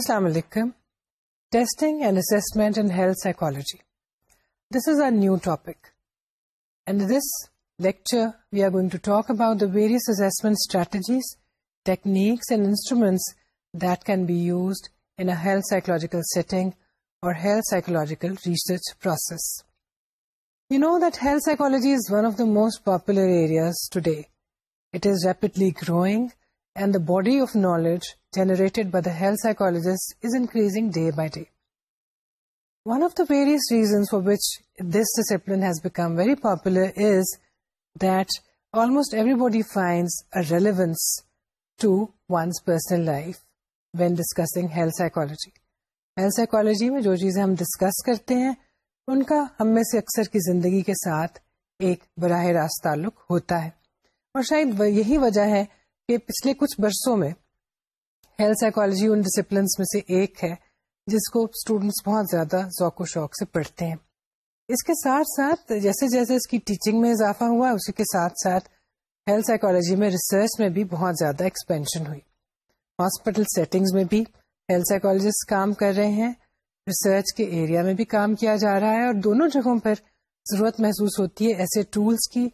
السلام علیکم testing this is a new topic to talk strategies techniques instruments research process you know health psychology is one of the most popular and the body of knowledge generate biology میں جو چیزیں ہم discuss کرتے ہیں ان کا ہم میں سے اکثر کی زندگی کے ساتھ ایک براہ راست تعلق ہوتا ہے اور شاید یہی وجہ ہے کہ پچھلے کچھ برسوں میں ہیلتھ سائیکالوجی ان ڈسپلنس میں سے ایک ہے جس کو اسٹوڈینٹس بہت زیادہ ذوق و شوق سے پڑھتے ہیں اس کے ساتھ ساتھ جیسے جیسے اس کی ٹیچنگ میں اضافہ ہوا اسی کے ساتھ ساتھ ہیلتھ سائیکالوجی میں ریسرچ میں بھی بہت زیادہ ایکسپینشن ہوئی ہاسپٹل سیٹنگز میں بھی ہیلتھ سائیکالوجسٹ کام کر رہے ہیں ریسرچ کے ایریا میں بھی کام کیا جا رہا ہے اور دونوں جگہوں پر ضرورت محسوس ہوتی ہے ایسے ٹولس کی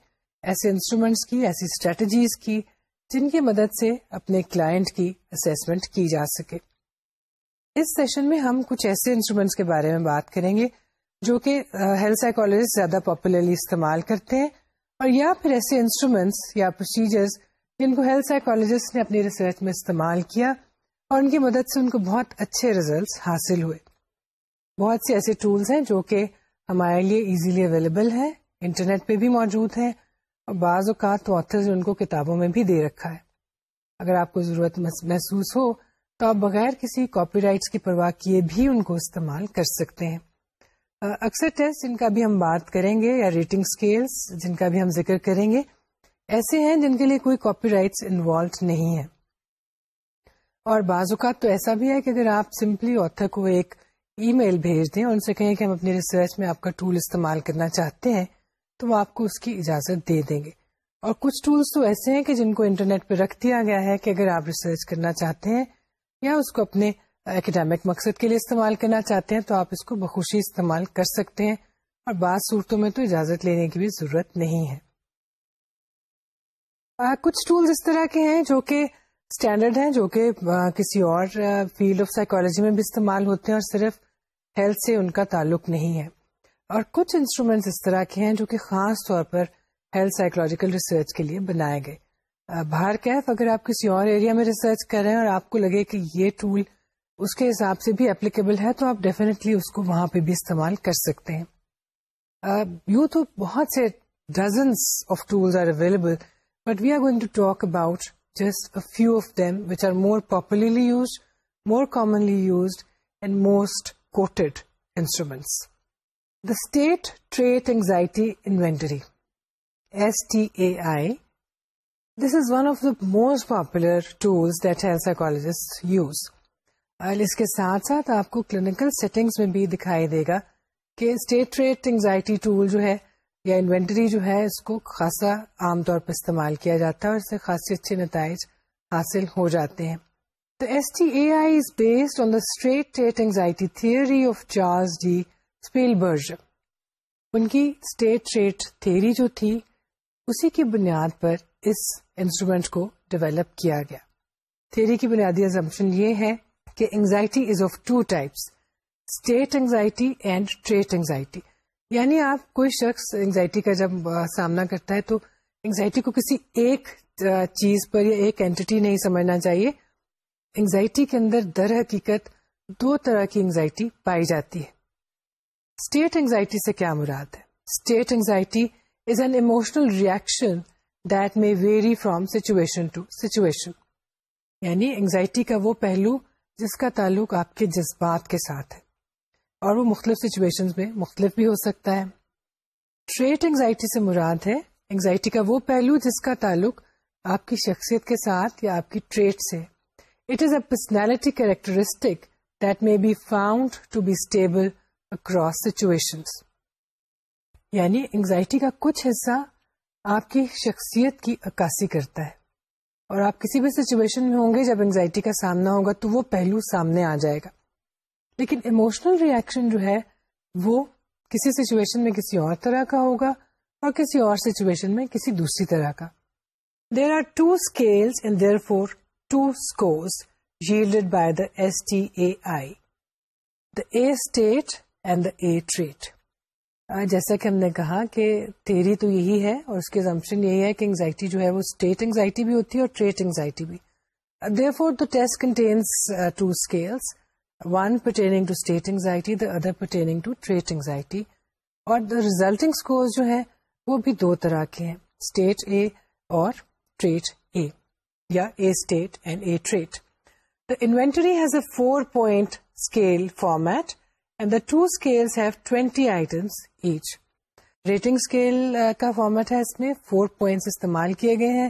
ایسے انسٹرومینٹس کی ایسی اسٹریٹجیز کی جن کی مدد سے اپنے کلائنٹ کی اسیسمنٹ کی جا سکے اس سیشن میں ہم کچھ ایسے انسٹرومینٹس کے بارے میں بات کریں گے جو کہ ہیلتھ سائیکولوجسٹ زیادہ پاپولرلی استعمال کرتے ہیں اور یا پھر ایسے انسٹرومینٹس یا پروسیجرز جن کو ہیلتھ سائیکالوجسٹ نے اپنی ریسرچ میں استعمال کیا اور ان کی مدد سے ان کو بہت اچھے ریزلٹس حاصل ہوئے بہت سے ایسے ٹولز ہیں جو کہ ہمارے لیے ایزیلی اویلیبل ہیں انٹرنیٹ پہ بھی موجود ہیں اور بعض اوقات تو آتھر نے ان کو کتابوں میں بھی دے رکھا ہے اگر آپ کو ضرورت محسوس ہو تو آپ بغیر کسی کاپی رائٹس کی پرواہ کیے بھی ان کو استعمال کر سکتے ہیں اکثر ٹیسٹ جن کا بھی ہم بات کریں گے یا ریٹنگ اسکیلس جن کا بھی ہم ذکر کریں گے ایسے ہیں جن کے لیے کوئی کاپی رائٹس انوالوڈ نہیں ہے اور بعض اوقات تو ایسا بھی ہے کہ اگر آپ سمپلی آتھر کو ایک ای میل بھیج دیں اور ان سے کہیں کہ ہم اپنی ریسرچ میں آپ کا ٹول استعمال کرنا چاہتے ہیں تو وہ آپ کو اس کی اجازت دے دیں گے اور کچھ ٹولس تو ایسے ہیں کہ جن کو انٹرنیٹ پہ رکھ دیا گیا ہے کہ اگر آپ ریسرچ کرنا چاہتے ہیں یا اس کو اپنے اکیڈیمک مقصد کے لیے استعمال کرنا چاہتے ہیں تو آپ اس کو بخوشی استعمال کر سکتے ہیں اور بعض صورتوں میں تو اجازت لینے کی بھی ضرورت نہیں ہے کچھ ٹولس اس طرح کے ہیں جو کہ اسٹینڈرڈ ہیں جو کہ کسی اور فیلڈ آف سائیکولوجی میں بھی استعمال ہوتے ہیں اور صرف ہیلتھ سے ان کا تعلق نہیں ہے اور کچھ انسٹرومینٹس اس طرح کے ہیں جو کہ خاص طور پر ہیلتھ سائیکولوجیکل ریسرچ کے لیے بنائے گئے باہر کیف اگر آپ کسی اور ایریا میں ریسرچ کر رہے ہیں اور آپ کو لگے کہ یہ ٹول اس کے حساب سے بھی اپلیکیبل ہے تو آپ ڈیفینیٹلی اس کو وہاں پہ بھی استعمال کر سکتے ہیں یوں تو بہت سے dozens of tools are available but we are going to talk about just few of them which are more popularly used more commonly used and most quoted instruments state trait anxiety inventory S T A I this is one of the most popular tools that psychologists use اور اس کے ساتھ ساتھ آپ کو clinical settings میں بھی دکھائی دے گا کہ اسٹیٹ ٹریٹ اینگزائٹی ٹول جو ہے یا انوینٹری جو ہے اس کو خاصا عام طور پر استعمال کیا جاتا ہے اور اس سے خاصے اچھے نتائج حاصل ہو جاتے ہیں the S T A I is based on the state trait anxiety theory of George D ان کی اسٹیٹ ریٹ تھیری جو تھی اسی کی بنیاد پر اس انسٹرومینٹ کو ڈیولپ کیا گیا تھیری کی بنیادی ازمپشن یہ ہے کہ anxiety is of two types state anxiety and trait anxiety یعنی آپ کوئی شخص اینگزائٹی کا جب سامنا کرتا ہے تو انگزائٹی کو کسی ایک چیز پر یا ایک اینٹی نہیں سمجھنا چاہیے انگزائٹی کے اندر در حقیقت دو طرح کی انگزائٹی پائی جاتی ہے اسٹیٹ اینگزائٹی سے کیا مراد ہے state anxiety is an emotional reaction that may vary from situation to situation یعنی اینگزائٹی کا وہ پہلو جس کا تعلق آپ کے جذبات کے ساتھ ہے اور وہ مختلف سچویشن میں مختلف بھی ہو سکتا ہے ٹریٹ اینگزائٹی سے مراد ہے اینگزائٹی کا وہ پہلو جس کا تعلق آپ کی شخصیت کے ساتھ یا آپ کی ٹریٹ سے it is a personality characteristic that may be found to be stable across situation یعنی انگزائٹی کا کچھ حصہ آپ کی شخصیت کی عکاسی کرتا ہے اور آپ کسی بھی سچویشن میں ہوں گے جب انگزائٹی کا سامنا ہوگا تو وہ پہلو سامنے آ جائے گا لیکن اموشنل ریئیکشن جو ہے وہ کسی سچویشن میں کسی اور طرح کا ہوگا اور کسی اور سچویشن میں کسی دوسری طرح کا there are two scale and therefore to by the the S T A I a state and the trait جیسا کہ ہم نے کہا کہ تیری تو یہی ہے اور اس کی زمشن یہی ہے کہ انگزائٹی جو ہے وہ اسٹیٹ انگزائٹی بھی ہوتی ہے اور ٹریٹ انگزائٹی بھی therefore the the test contains two two scales one pertaining state anxiety other pertaining to trait anxiety اور دا ریزلٹنگ اسکور جو ہے وہ بھی دو طرح کے ہیں اسٹیٹ اے اور ٹریٹ اے یا a a state and trait the inventory has a four point scale format format استعمال کیے گئے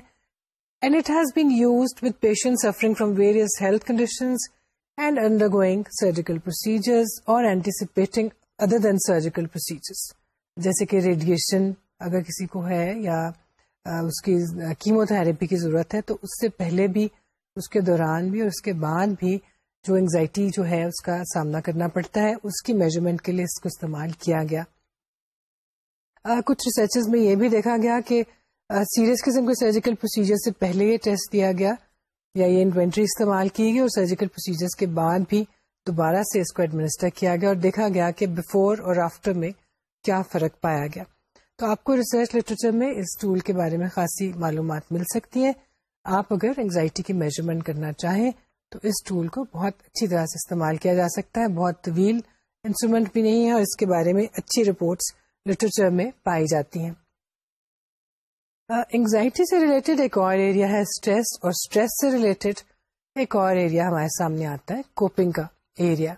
گوئنگ سرجیکل پروسیجرز اور جیسے کہ ریڈیشن اگر کسی کو ہے یا اس کی کیموتھراپی کی ضرورت ہے تو اس سے پہلے بھی اس کے دوران بھی اور اس کے بعد بھی جو انگزائٹی جو ہے اس کا سامنا کرنا پڑتا ہے اس کی میجرمنٹ کے لیے اس کو استعمال کیا گیا کچھ ریسرچز میں یہ بھی دیکھا گیا کہ سیریس قسم کے سرجیکل پروسیجر سے پہلے یہ ٹیسٹ دیا گیا یا یہ انوینٹری استعمال کی گئی اور سرجیکل پروسیجر کے بعد بھی دوبارہ سے اس کو ایڈمنسٹر کیا گیا اور دیکھا گیا کہ بفور اور آفٹر میں کیا فرق پایا گیا تو آپ کو ریسرچ لٹریچر میں اس ٹول کے بارے میں خاصی معلومات مل سکتی ہیں آپ اگر انگزائٹی کی میجرمنٹ کرنا چاہیں تو اس ٹول کو بہت اچھی طرح سے استعمال کیا جا سکتا ہے بہت طویل انسٹرومنٹ بھی نہیں ہے اور اس کے بارے میں اچھی رپورٹس لٹریچر میں پائی جاتی ہیں انگزائٹی uh, سے ریلیٹڈ ایک اور ایریا ہے اسٹریس اسٹریس اور اور سے ریلیٹڈ ایک ایریا ہمارے سامنے آتا ہے کوپنگ کا ایریا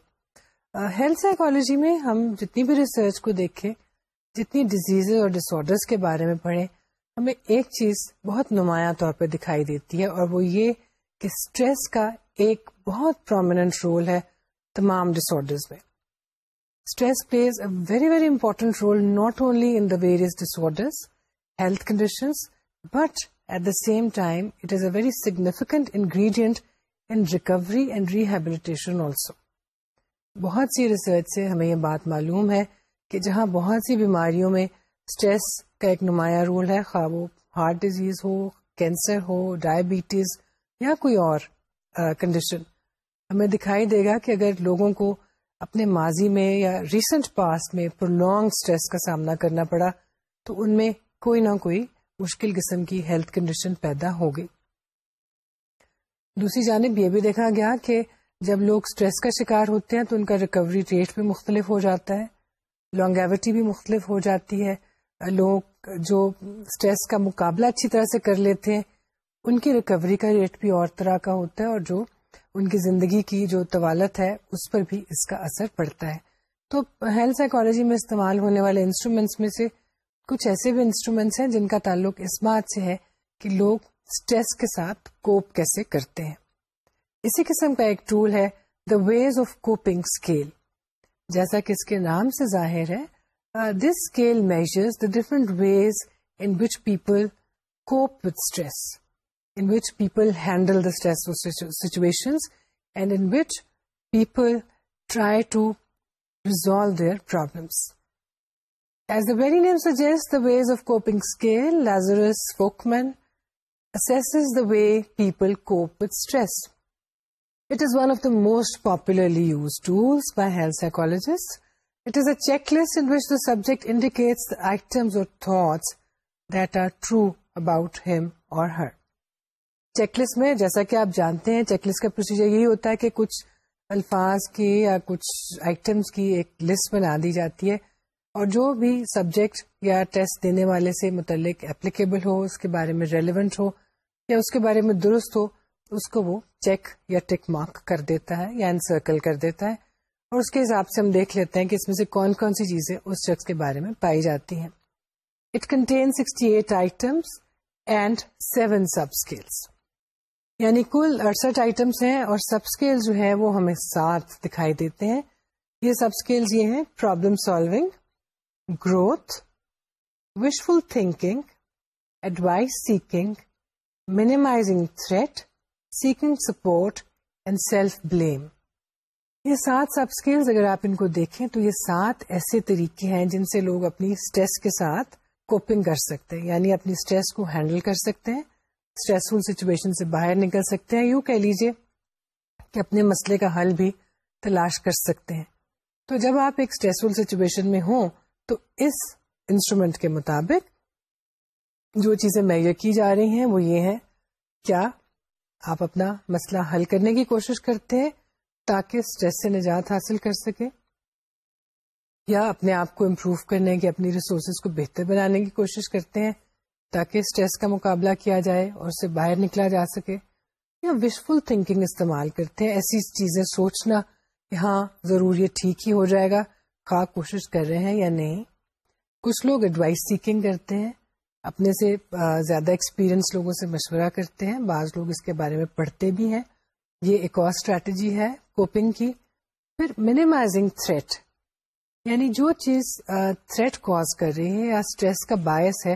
ہیلتھ سائیکالوجی میں ہم جتنی بھی ریسرچ کو دیکھیں جتنی ڈیزیز اور ڈس آرڈرس کے بارے میں پڑھیں ہمیں ایک چیز بہت نمایاں طور پہ دکھائی دیتی ہے اور وہ یہ کہ اسٹریس کا ایک بہت پرومیننٹ رول ہے تمام ڈسرز میں stress plays a very very important role not only in the health conditions but at the same time it is a very significant ingredient in recovery and rehabilitation also بہت سی research سے ہمیں یہ بات معلوم ہے کہ جہاں بہت سی بیماریوں میں اسٹریس کا ایک نمایاں رول ہے خواب ہارٹ ڈیزیز ہو کینسر ہو ڈائبٹیز یا کوئی اور کنڈیشن ہمیں دکھائی دے گا کہ اگر لوگوں کو اپنے ماضی میں یا ریسنٹ پاس میں پر لانگ اسٹریس کا سامنا کرنا پڑا تو ان میں کوئی نہ کوئی مشکل قسم کی ہیلتھ کنڈیشن پیدا ہو گئی دوسری جانب یہ بھی دیکھا گیا کہ جب لوگ اسٹریس کا شکار ہوتے ہیں تو ان کا ریکوری ریٹ بھی مختلف ہو جاتا ہے لانگیوٹی بھی مختلف ہو جاتی ہے لوگ جو اسٹریس کا مقابلہ اچھی طرح سے کر لیتے ہیں ان کی ریکوری کا ریٹ بھی اور طرح کا ہوتا ہے اور جو ان کی زندگی کی جو طوالت ہے اس پر بھی اس کا اثر پڑتا ہے تو ہیلتھ سائیکالوجی میں استعمال ہونے والے انسٹرومینٹس میں سے کچھ ایسے بھی انسٹرومینٹس ہیں جن کا تعلق اس بات سے ہے کہ لوگ اسٹریس کے ساتھ کوپ کیسے کرتے ہیں اسی قسم کا ایک ٹول ہے the ways of coping scale جیسا کہ اس کے نام سے ظاہر ہے this scale measures the different ways in which people cope with stress in which people handle the stressful situations and in which people try to resolve their problems. As the very name suggests, the Ways of Coping scale, Lazarus Folkman assesses the way people cope with stress. It is one of the most popularly used tools by health psychologists. It is a checklist in which the subject indicates the items or thoughts that are true about him or her. Check list میں جیسا کہ آپ جانتے ہیں checklist کا procedure یہی ہوتا ہے کہ کچھ الفاظ کی یا کچھ آئٹمس کی ایک لسٹ بنا دی جاتی ہے اور جو بھی سبجیکٹ یا ٹیسٹ دینے والے سے متعلق اپلیکیبل ہو اس کے بارے میں ریلیونٹ ہو یا اس کے بارے میں درست ہو اس کو وہ چیک یا ٹک مارک کر دیتا ہے یا انسرکل کر دیتا ہے اور اس کے حساب سے ہم دیکھ لیتے ہیں کہ اس میں سے کون کون سی چیزیں اس شخص کے بارے میں پائی جاتی ہیں it contain sixty eight items and seven sub scales یعنی کل اڑسٹھ آئٹمس ہیں اور سب اسکیل جو ہیں وہ ہمیں ساتھ دکھائی دیتے ہیں یہ سب اسکیل یہ ہیں problem solving growth wishful thinking advice seeking minimizing threat seeking support and self blame یہ سات سب اسکیل اگر آپ ان کو دیکھیں تو یہ سات ایسے طریقے ہیں جن سے لوگ اپنی اسٹریس کے ساتھ کوپنگ کر سکتے ہیں یعنی اپنی اسٹریس کو ہینڈل کر سکتے ہیں اسٹریسفل سچویشن سے باہر نکل سکتے ہیں یوں کہہ لیجیے کہ اپنے مسئلے کا حل بھی تلاش کر سکتے ہیں تو جب آپ ایک اسٹریسفل سچویشن میں ہوں تو اس انسٹرومینٹ کے مطابق جو چیزیں مہیا کی جا رہی ہیں وہ یہ ہے کیا آپ اپنا مسئلہ حل کرنے کی کوشش کرتے ہیں تاکہ اسٹریس سے نجات حاصل کر سکے یا اپنے آپ کو امپروو کرنے کی اپنی ریسورسز کو بہتر بنانے کی کوشش کرتے ہیں تاکہ اسٹریس کا مقابلہ کیا جائے اور اسے باہر نکلا جا سکے یا وشفل تھنکنگ استعمال کرتے ہیں ایسی چیزیں سوچنا کہ ہاں ضرور یہ ٹھیک ہی ہو جائے گا خواہ کوشش کر رہے ہیں یا نہیں کچھ لوگ ایڈوائس سیکنگ کرتے ہیں اپنے سے زیادہ ایکسپیرئنس لوگوں سے مشورہ کرتے ہیں بعض لوگ اس کے بارے میں پڑھتے بھی ہیں یہ ایک اور اسٹریٹجی ہے کوپنگ کی پھر منیمائزنگ تھریٹ یعنی جو چیز تھریٹ کوز کر رہی ہے یا اسٹریس کا باعث ہے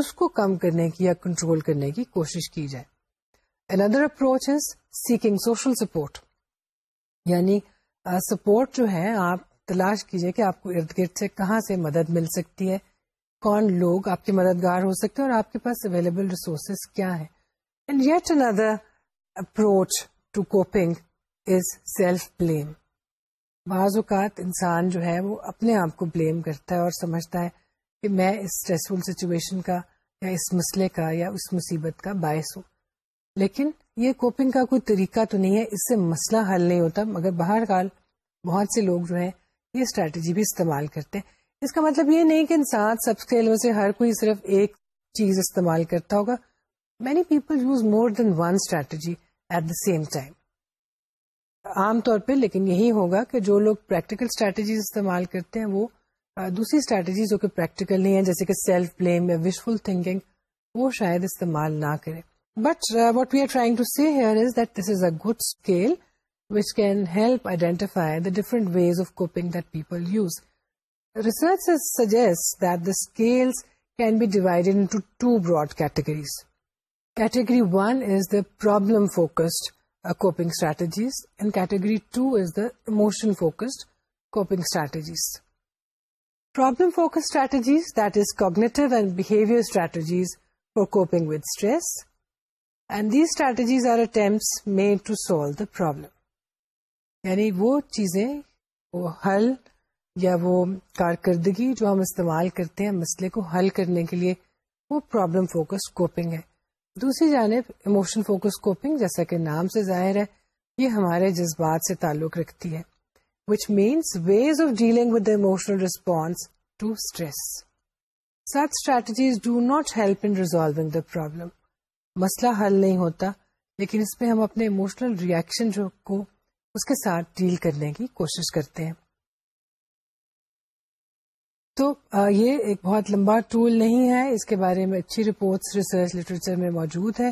اس کو کم کرنے کی یا کنٹرول کرنے کی کوشش کی جائے another approach is seeking social support یعنی سپورٹ جو ہے آپ تلاش کیجئے کہ آپ کو ارد گرد سے کہاں سے مدد مل سکتی ہے کون لوگ آپ کے مددگار ہو سکتے ہیں اور آپ کے پاس اویلیبل ریسورسز کیا ہیں and yet another approach to coping is self blame بعض اوقات انسان جو ہے وہ اپنے آپ کو بلیم کرتا ہے اور سمجھتا ہے کہ میں اس اسٹریسفل سچویشن کا یا اس مسئلے کا یا اس مصیبت کا باعث ہوں لیکن یہ کوپنگ کا کوئی طریقہ تو نہیں ہے اس سے مسئلہ حل نہیں ہوتا مگر باہر کال بہت سے لوگ جو ہیں یہ اسٹریٹجی بھی استعمال کرتے ہیں اس کا مطلب یہ نہیں کہ انسان سب کے سے ہر کوئی صرف ایک چیز استعمال کرتا ہوگا many people use more than one strategy at the same time عام طور پہ لیکن یہی ہوگا کہ جو لوگ پریکٹیکل اسٹریٹجیز استعمال کرتے ہیں وہ دوسری اسٹریٹجی جو کہ پریکٹیکل نہیں ہے جیسے کہ سیلف بلیم یا وشفل تھنکنگ وہ شاید استعمال نہ کرے but what we are trying to see here is that this is a good scale which can help identify the different ways of coping that people use research suggest that the scale can be divided into two broad categories category one is the problem focused coping strategies and category two is the emotion focused coping strategies problem focus with stress these made to solve the problem یعنی وہ چیزیں وہ کارکردگی جو ہم استعمال کرتے ہیں مسئلے کو حل کرنے کے لیے وہ پرابلم فوکس کوپنگ ہے دوسری جانب ایموشن فوکس کوپنگ جیسا کہ نام سے ظاہر ہے یہ ہمارے جذبات سے تعلق رکھتی ہے which means ways of dealing with the emotional response to stress. Such strategies do not help in resolving the problem. مسئلہ حل نہیں ہوتا لیکن اس میں ہم اپنے اموشنل ریئیکشن جو کو اس کے ساتھ ڈیل کرنے کی کوشش کرتے ہیں تو آ, یہ ایک بہت لمبا ٹول نہیں ہے اس کے بارے میں اچھی رپورٹس ریسرچ لٹریچر میں موجود ہے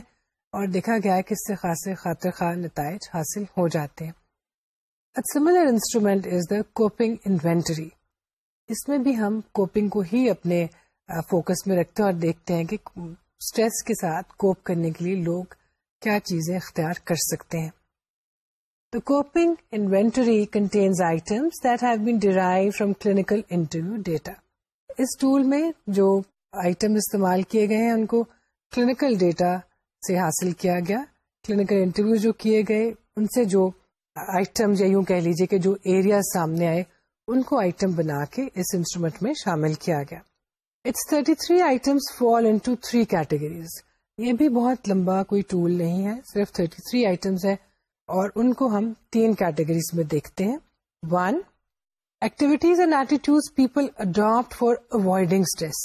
اور دیکھا گیا ہے کہ اس سے خاصے خاطر خواہ نتائج حاصل ہو جاتے ہیں similar instrument is the coping inventory اس میں بھی ہم کوپنگ کو ہی اپنے فوکس میں رکھتے ہیں اور دیکھتے ہیں کہ اسٹریس کے کے ساتھ کوپ کرنے لیے لوگ کیا چیزیں اختیار کر سکتے ہیں the coping inventory contains that that been derived from clinical interview data اس ٹول میں جو آئٹم استعمال کیے گئے ہیں ان کو کلینکل ڈیٹا سے حاصل کیا گیا کلینکل انٹرویو جو کیے گئے ان سے جو آئٹم یا یوں کہہ لیجیے کہ جو ایریا سامنے آئے ان کو آئٹم بنا کے اس انسٹرومینٹ میں شامل کیا گیا it's thirty three item fall in categories یہ بھی بہت لمبا کوئی ٹول نہیں ہے صرف تھرٹی تھری آئٹمس ہے اور ان کو ہم تین کیٹیگریز میں دیکھتے ہیں one activities and attitude people adapt for avoiding stress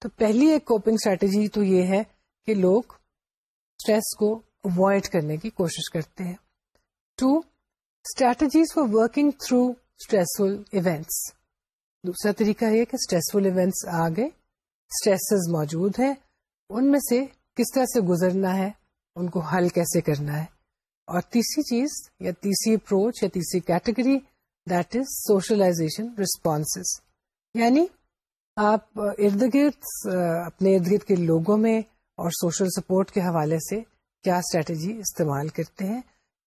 تو پہلی ایک کوپنگ اسٹریٹجی تو یہ ہے کہ لوگ اسٹریس کو اوائڈ کرنے کی کوشش کرتے ہیں two strategies for working through stressful events دوسرا طریقہ یہ کہ اسٹریسفل ایونٹس آ گئے اسٹریس موجود ہیں ان میں سے کس طرح سے گزرنا ہے ان کو حل کیسے کرنا ہے اور تیسری چیز یا تیسری اپروچ یا تیسری category that is socialization responses یعنی آپ ارد گرد اپنے ارد گرد کے لوگوں میں اور سوشل سپورٹ کے حوالے سے کیا اسٹریٹجی استعمال کرتے ہیں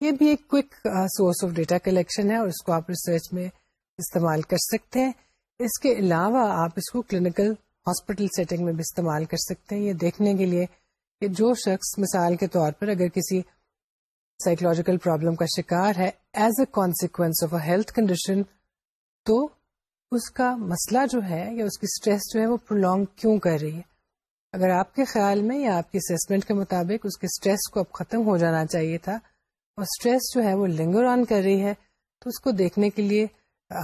یہ بھی ایک کوک سورس آف ڈیٹا کلیکشن ہے اور اس کو آپ ریسرچ میں استعمال کر سکتے ہیں اس کے علاوہ آپ اس کو کلینکل ہاسپٹل سیٹنگ میں بھی استعمال کر سکتے ہیں یہ دیکھنے کے لیے کہ جو شخص مثال کے طور پر اگر کسی سائیکولوجیکل پرابلم کا شکار ہے as a consequence of a health condition تو اس کا مسئلہ جو ہے یا اس کی اسٹریس جو ہے وہ پرولونگ کیوں کر رہی ہے اگر آپ کے خیال میں یا آپ کی اسسمنٹ کے مطابق اس کے اسٹریس کو اب ختم ہو جانا چاہیے تھا اور اسٹریس جو ہے وہ لنگر آن کر رہی ہے تو اس کو دیکھنے کے لیے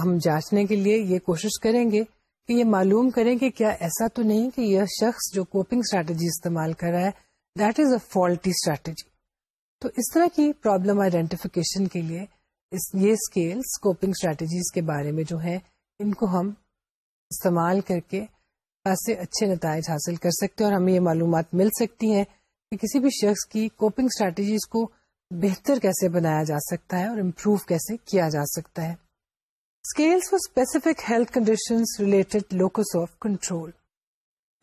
ہم جانچنے کے لیے یہ کوشش کریں گے کہ یہ معلوم کریں کہ کیا ایسا تو نہیں کہ یہ شخص جو کوپنگ اسٹریٹجی استعمال کر رہا ہے that is a faulty strategy تو اس طرح کی پرابلم آئیڈینٹیفیکیشن کے لیے اس یہ اسکیلس کوپنگ اسٹریٹجیز کے بارے میں جو ہے ان کو ہم استعمال کر کے خاصے اچھے نتائج حاصل کر سکتے ہیں اور ہمیں یہ معلومات مل سکتی ہیں کہ کسی بھی شخص کی کوپنگ اسٹریٹجیز کو بہتر کیسے بنایا جا سکتا ہے اور امپروو کیسے کیا جا سکتا ہے scales specific health related locus of control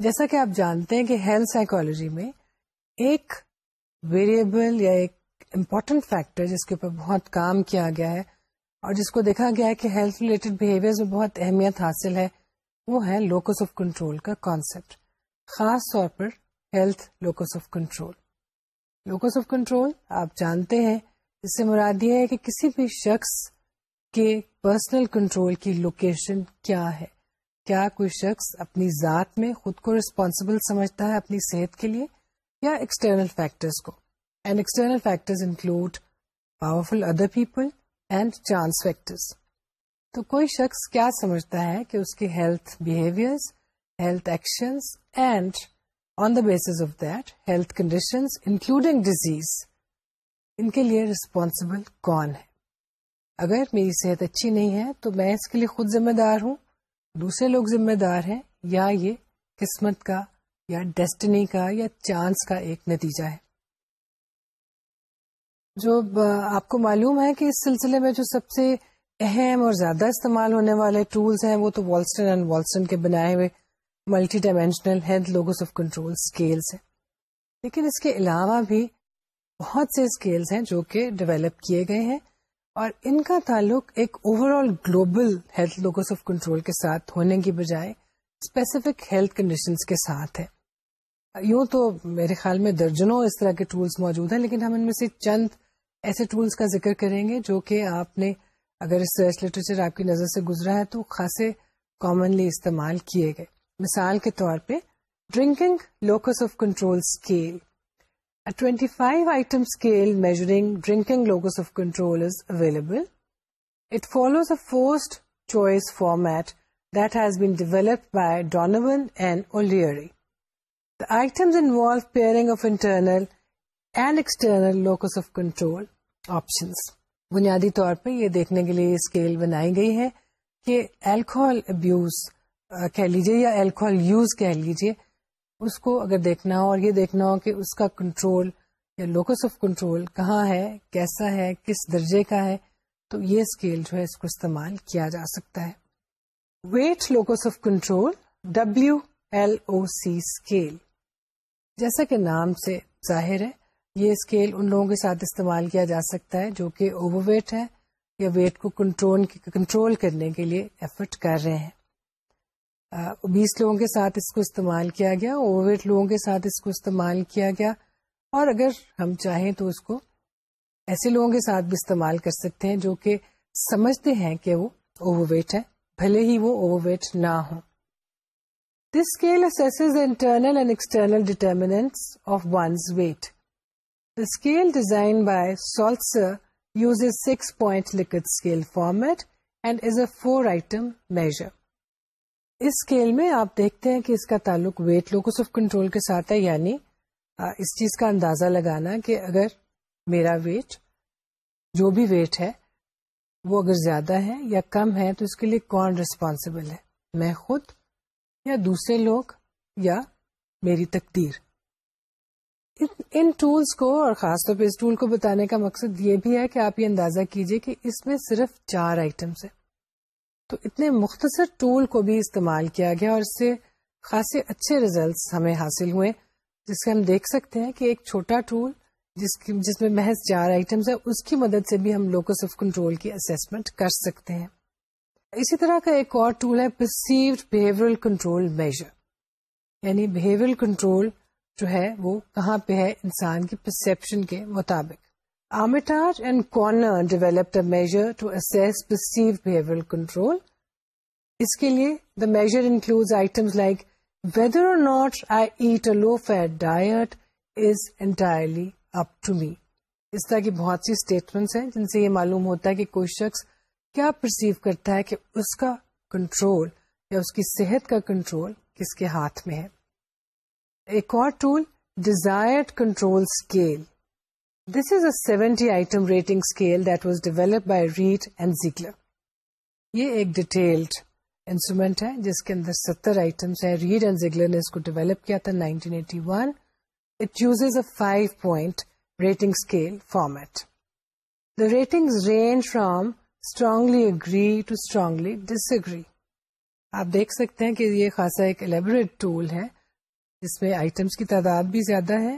جیسا کہ آپ جانتے ہیں کہ ہیلتھ سائیکولوجی میں ایک ویریبل یا ایک امپورٹنٹ فیکٹر جس کے اوپر بہت کام کیا گیا ہے اور جس کو دیکھا گیا ہے کہ ہیلتھ ریلیٹڈ بہیویئر میں بہت اہمیت حاصل ہے وہ ہے لوکس آف کنٹرول کا کانسیپٹ خاص طور پر health locus of control locus of control آپ جانتے ہیں اس سے مراد یہ ہے کہ کسی بھی شخص کے پرسنل کنٹرول کی لوکیشن کیا ہے کیا کوئی شخص اپنی ذات میں خود کو ریسپانسبل سمجھتا ہے اپنی صحت کے لیے یا ایکسٹرنل فیکٹرز کو and external factors include powerful other people and chance factors تو کوئی شخص کیا سمجھتا ہے کہ اس کے health behaviour on the base of that health condition including disease ان کے لیے ریسپانسبل کون ہے اگر میری صحت اچھی نہیں ہے تو میں اس کے لیے خود ذمہ دار ہوں دوسرے لوگ ذمہ دار ہیں یا یہ قسمت کا یا ڈیسٹنی کا یا چانس کا ایک نتیجہ ہے جو آپ کو معلوم ہے کہ اس سلسلے میں جو سب سے اہم اور زیادہ استعمال ہونے والے ٹولز ہیں وہ تو والسٹن والسٹن اینڈ کے بنائے ہوئے ملٹی ڈائمینشنل ہے لوگوس آف کنٹرول اسکیلس ہیں لیکن اس کے علاوہ بھی بہت سے اسکیلس ہیں جو کہ ڈیولپ کیے گئے ہیں اور ان کا تعلق ایک overall global health locus of control کے ساتھ ہونے کی بجائے اسپیسیفک ہیلتھ کنڈیشنس کے ساتھ ہے یوں تو میرے خیال میں درجنوں اس طرح کے ٹولس موجود ہیں لیکن ہم ان میں سے چند ایسے ٹولس کا ذکر کریں گے جو کہ آپ نے اگر ریسرچ لٹریچر آپ کی نظر سے گزرا ہے تو خاصے کامنلی استعمال کیے گئے مثال کے طور پہ drinking locus of control scale scale twenty five item drinking locus of control is available it follows a choice format that has been developed by Donovan and O'Leary the pairing of internal and external locus of control options بنیادی طور پہ یہ دیکھنے کے لیے scale بنائی گئی ہے کہ الکوہل ابیوز کہہ لیجیے یا الکوہل یوز کہہ لیجیے اس کو اگر دیکھنا ہو اور یہ دیکھنا ہو کہ اس کا کنٹرول یا لوکس آف کنٹرول کہاں ہے کیسا ہے کس درجے کا ہے تو یہ اسکیل جو ہے اس کو استعمال کیا جا سکتا ہے weight locus of control W L O C scale جیسا کہ نام سے ظاہر ہے یہ اسکیل ان لوگوں کے ساتھ استعمال کیا جا سکتا ہے جو کہ اوور ویٹ ہے یا ویٹ کو کنٹرول کنٹرول کرنے کے لیے ایفٹ کر رہے ہیں بیس لوگوں کے ساتھ اس کو استعمال کیا گیا اوور ویٹ لوگوں کے ساتھ اس کو استعمال کیا گیا اور اگر ہم چاہیں تو اس کو ایسے لوگوں کے ساتھ بھی استعمال کر سکتے ہیں جو کہ سمجھتے ہیں کہ وہ اوور ویٹ ہے بھلے ہی وہ اوور ویٹ نہ ہو this scale internal and external determinants of one's weight the scale design by Saltzer uses a six point scale format and is a four item measure اس اسکیل میں آپ دیکھتے ہیں کہ اس کا تعلق ویٹ لوکس آف کنٹرول کے ساتھ ہے یعنی اس چیز کا اندازہ لگانا کہ اگر میرا ویٹ جو بھی ویٹ ہے وہ اگر زیادہ ہے یا کم ہے تو اس کے لیے کون ریسپانسبل ہے میں خود یا دوسرے لوگ یا میری تقدیر ان ٹولس کو اور خاص طور پہ اس ٹول کو بتانے کا مقصد یہ بھی ہے کہ آپ یہ اندازہ کیجئے کہ اس میں صرف چار آئٹمس ہیں تو اتنے مختصر ٹول کو بھی استعمال کیا گیا اور اس سے خاصے اچھے ریزلٹس ہمیں حاصل ہوئے جس کے ہم دیکھ سکتے ہیں کہ ایک چھوٹا ٹول جس جس میں محض چار آئٹمس ہے اس کی مدد سے بھی ہم لوکس آف کنٹرول کی اسیسمنٹ کر سکتے ہیں اسی طرح کا ایک اور ٹول ہے پرسیوڈ بہیورل کنٹرول میجر یعنی بہیورل کنٹرول جو ہے وہ کہاں پہ ہے انسان کی پرسپشن کے مطابق Armitage and Corner developed a measure to assess perceived behavioral control. اس کے لیے the measure include item like whether or not I eat a low fat diet is entirely up to me اس طرح کی بہت سی statements ہیں جن سے یہ معلوم ہوتا ہے کہ کوئی شخص کیا پرسیو کرتا ہے کہ اس کا کنٹرول یا اس کی صحت کا کنٹرول کس کے ہاتھ میں ہے ایک اور tool desire control scale this is a seventy item rating scale that was develop by Reid and Ziegler یہ ایک ڈیٹیلڈ انسٹرومینٹ ہے جس کے اندر ستر آئٹمس ہیں ریڈ اینڈ زیگلر نے اس کو ڈیولپ کیا تھا 1981 it five point rating scale format the rating range from strongly agree to strongly disagree آپ دیکھ سکتے ہیں کہ یہ خاصا ایک الیبوریٹ ٹول ہے جس میں آئٹمس کی تعداد بھی زیادہ ہے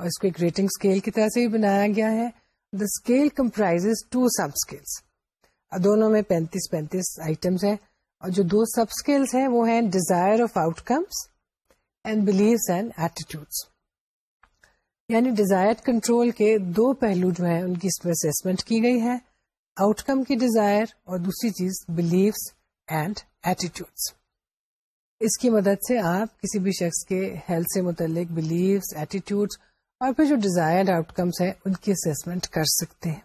اور اس کو ایک ریٹنگ اسکیل کی طرح سے بھی بنایا گیا ہے the scale comprise two subscales دونوں میں پینتیس پینتیس آئٹمس ہیں اور جو دو سب اسکلس ہیں وہ ہیں desire of outcomes and beliefs and attitudes یعنی ڈیزائر کنٹرول کے دو پہلو جو ہیں ان کی اس میں کی گئی ہے آؤٹ کم کی ڈیزائر اور دوسری چیز بلیوس اینڈ ایٹیٹیوڈس اس کی مدد سے آپ کسی بھی شخص کے ہیلتھ سے متعلق بلیوس ایٹیٹیوڈس اور پھر جو ڈائڈ آؤٹ کمس ہیں ان کی اسسمنٹ کر سکتے ہیں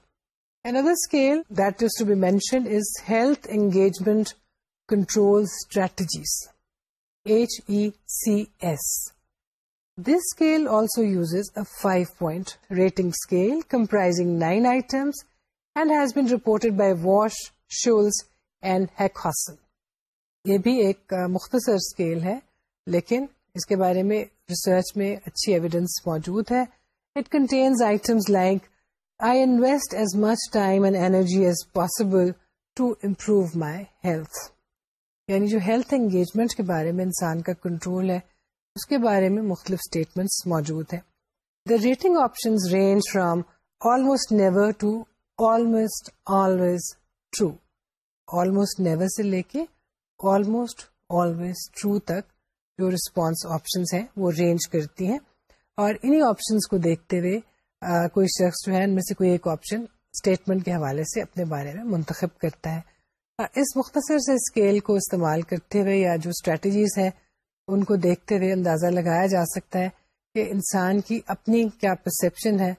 five point rating scale comprising nine items and has been report by Walsh Scholz and Heck Hassen یہ بھی ایک مختصر اسکیل ہے لیکن اس کے بارے میں ریسرچ میں اچھی ایویڈینس موجود ہے it contains item like I invest as much time and energy as possible to improve my health یعنی جو ہیلتھ انگیجمنٹ کے بارے میں انسان کا کنٹرول ہے اس کے بارے میں مختلف اسٹیٹمنٹس موجود ہیں the rating options range from almost never to almost always true almost never سے لے کے آلموسٹ آلویز ٹرو تک جو رسپانس آپشنس ہیں وہ رینج کرتی ہیں اور انہی آپشنس کو دیکھتے ہوئے کوئی شخص جو ہے ان میں سے کوئی ایک آپشن اسٹیٹمنٹ کے حوالے سے اپنے بارے میں منتخب کرتا ہے اس مختصر سے اسکیل کو استعمال کرتے ہوئے یا جو اسٹریٹجیز ہیں ان کو دیکھتے ہوئے اندازہ لگایا جا سکتا ہے کہ انسان کی اپنی کیا پرسیپشن ہے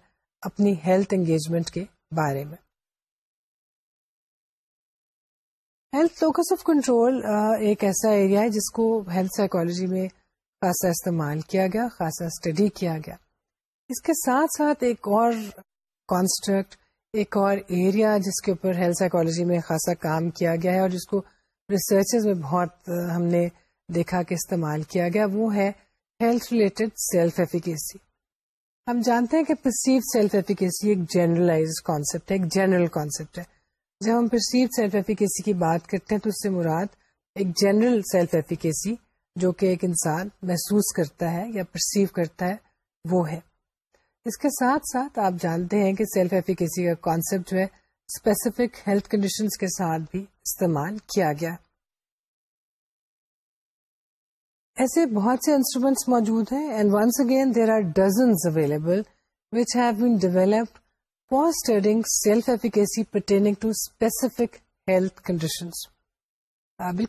اپنی ہیلتھ انگیجمنٹ کے بارے میں ہیلتھ فوکس آف کنٹرول ایک ایسا ایریا ہے جس کو ہیلتھ سائیکولوجی میں خاصا استعمال کیا گیا خاصا اسٹڈی کیا گیا اس کے ساتھ ساتھ ایک اور کانسٹرکٹ ایک اور ایریا جس کے اوپر ہیلتھ سائیکولوجی میں خاصا کام کیا گیا ہے اور جس کو ریسرچز میں بہت ہم نے دیکھا کہ استعمال کیا گیا وہ ہے ہیلتھ ریلیٹڈ سیلف ایفیکیسی ہم جانتے ہیں کہ پرسیو سیلف ایفیکیسی ایک جنرلائز کانسیپٹ ہے ایک جنرل کانسیپٹ ہے جب ہم پرسیو سیلف ایفیکیسی کی بات کرتے ہیں تو اس سے مراد ایک جنرل سیلف ایفیکیسی جو کہ ایک انسان محسوس کرتا ہے یا پرسیو کرتا ہے وہ ہے اس کے ساتھ ساتھ آپ جانتے ہیں کہ سیلف ایفیکیسی کا کانسیپٹ جو ہے اسپیسیفک ہیلتھ کنڈیشنز کے ساتھ بھی استعمال کیا گیا ایسے بہت سے انسٹرومینٹس موجود ہیں and once again there are dozens available which have been developed studying self-efficacy pertaining to specific health conditions. جو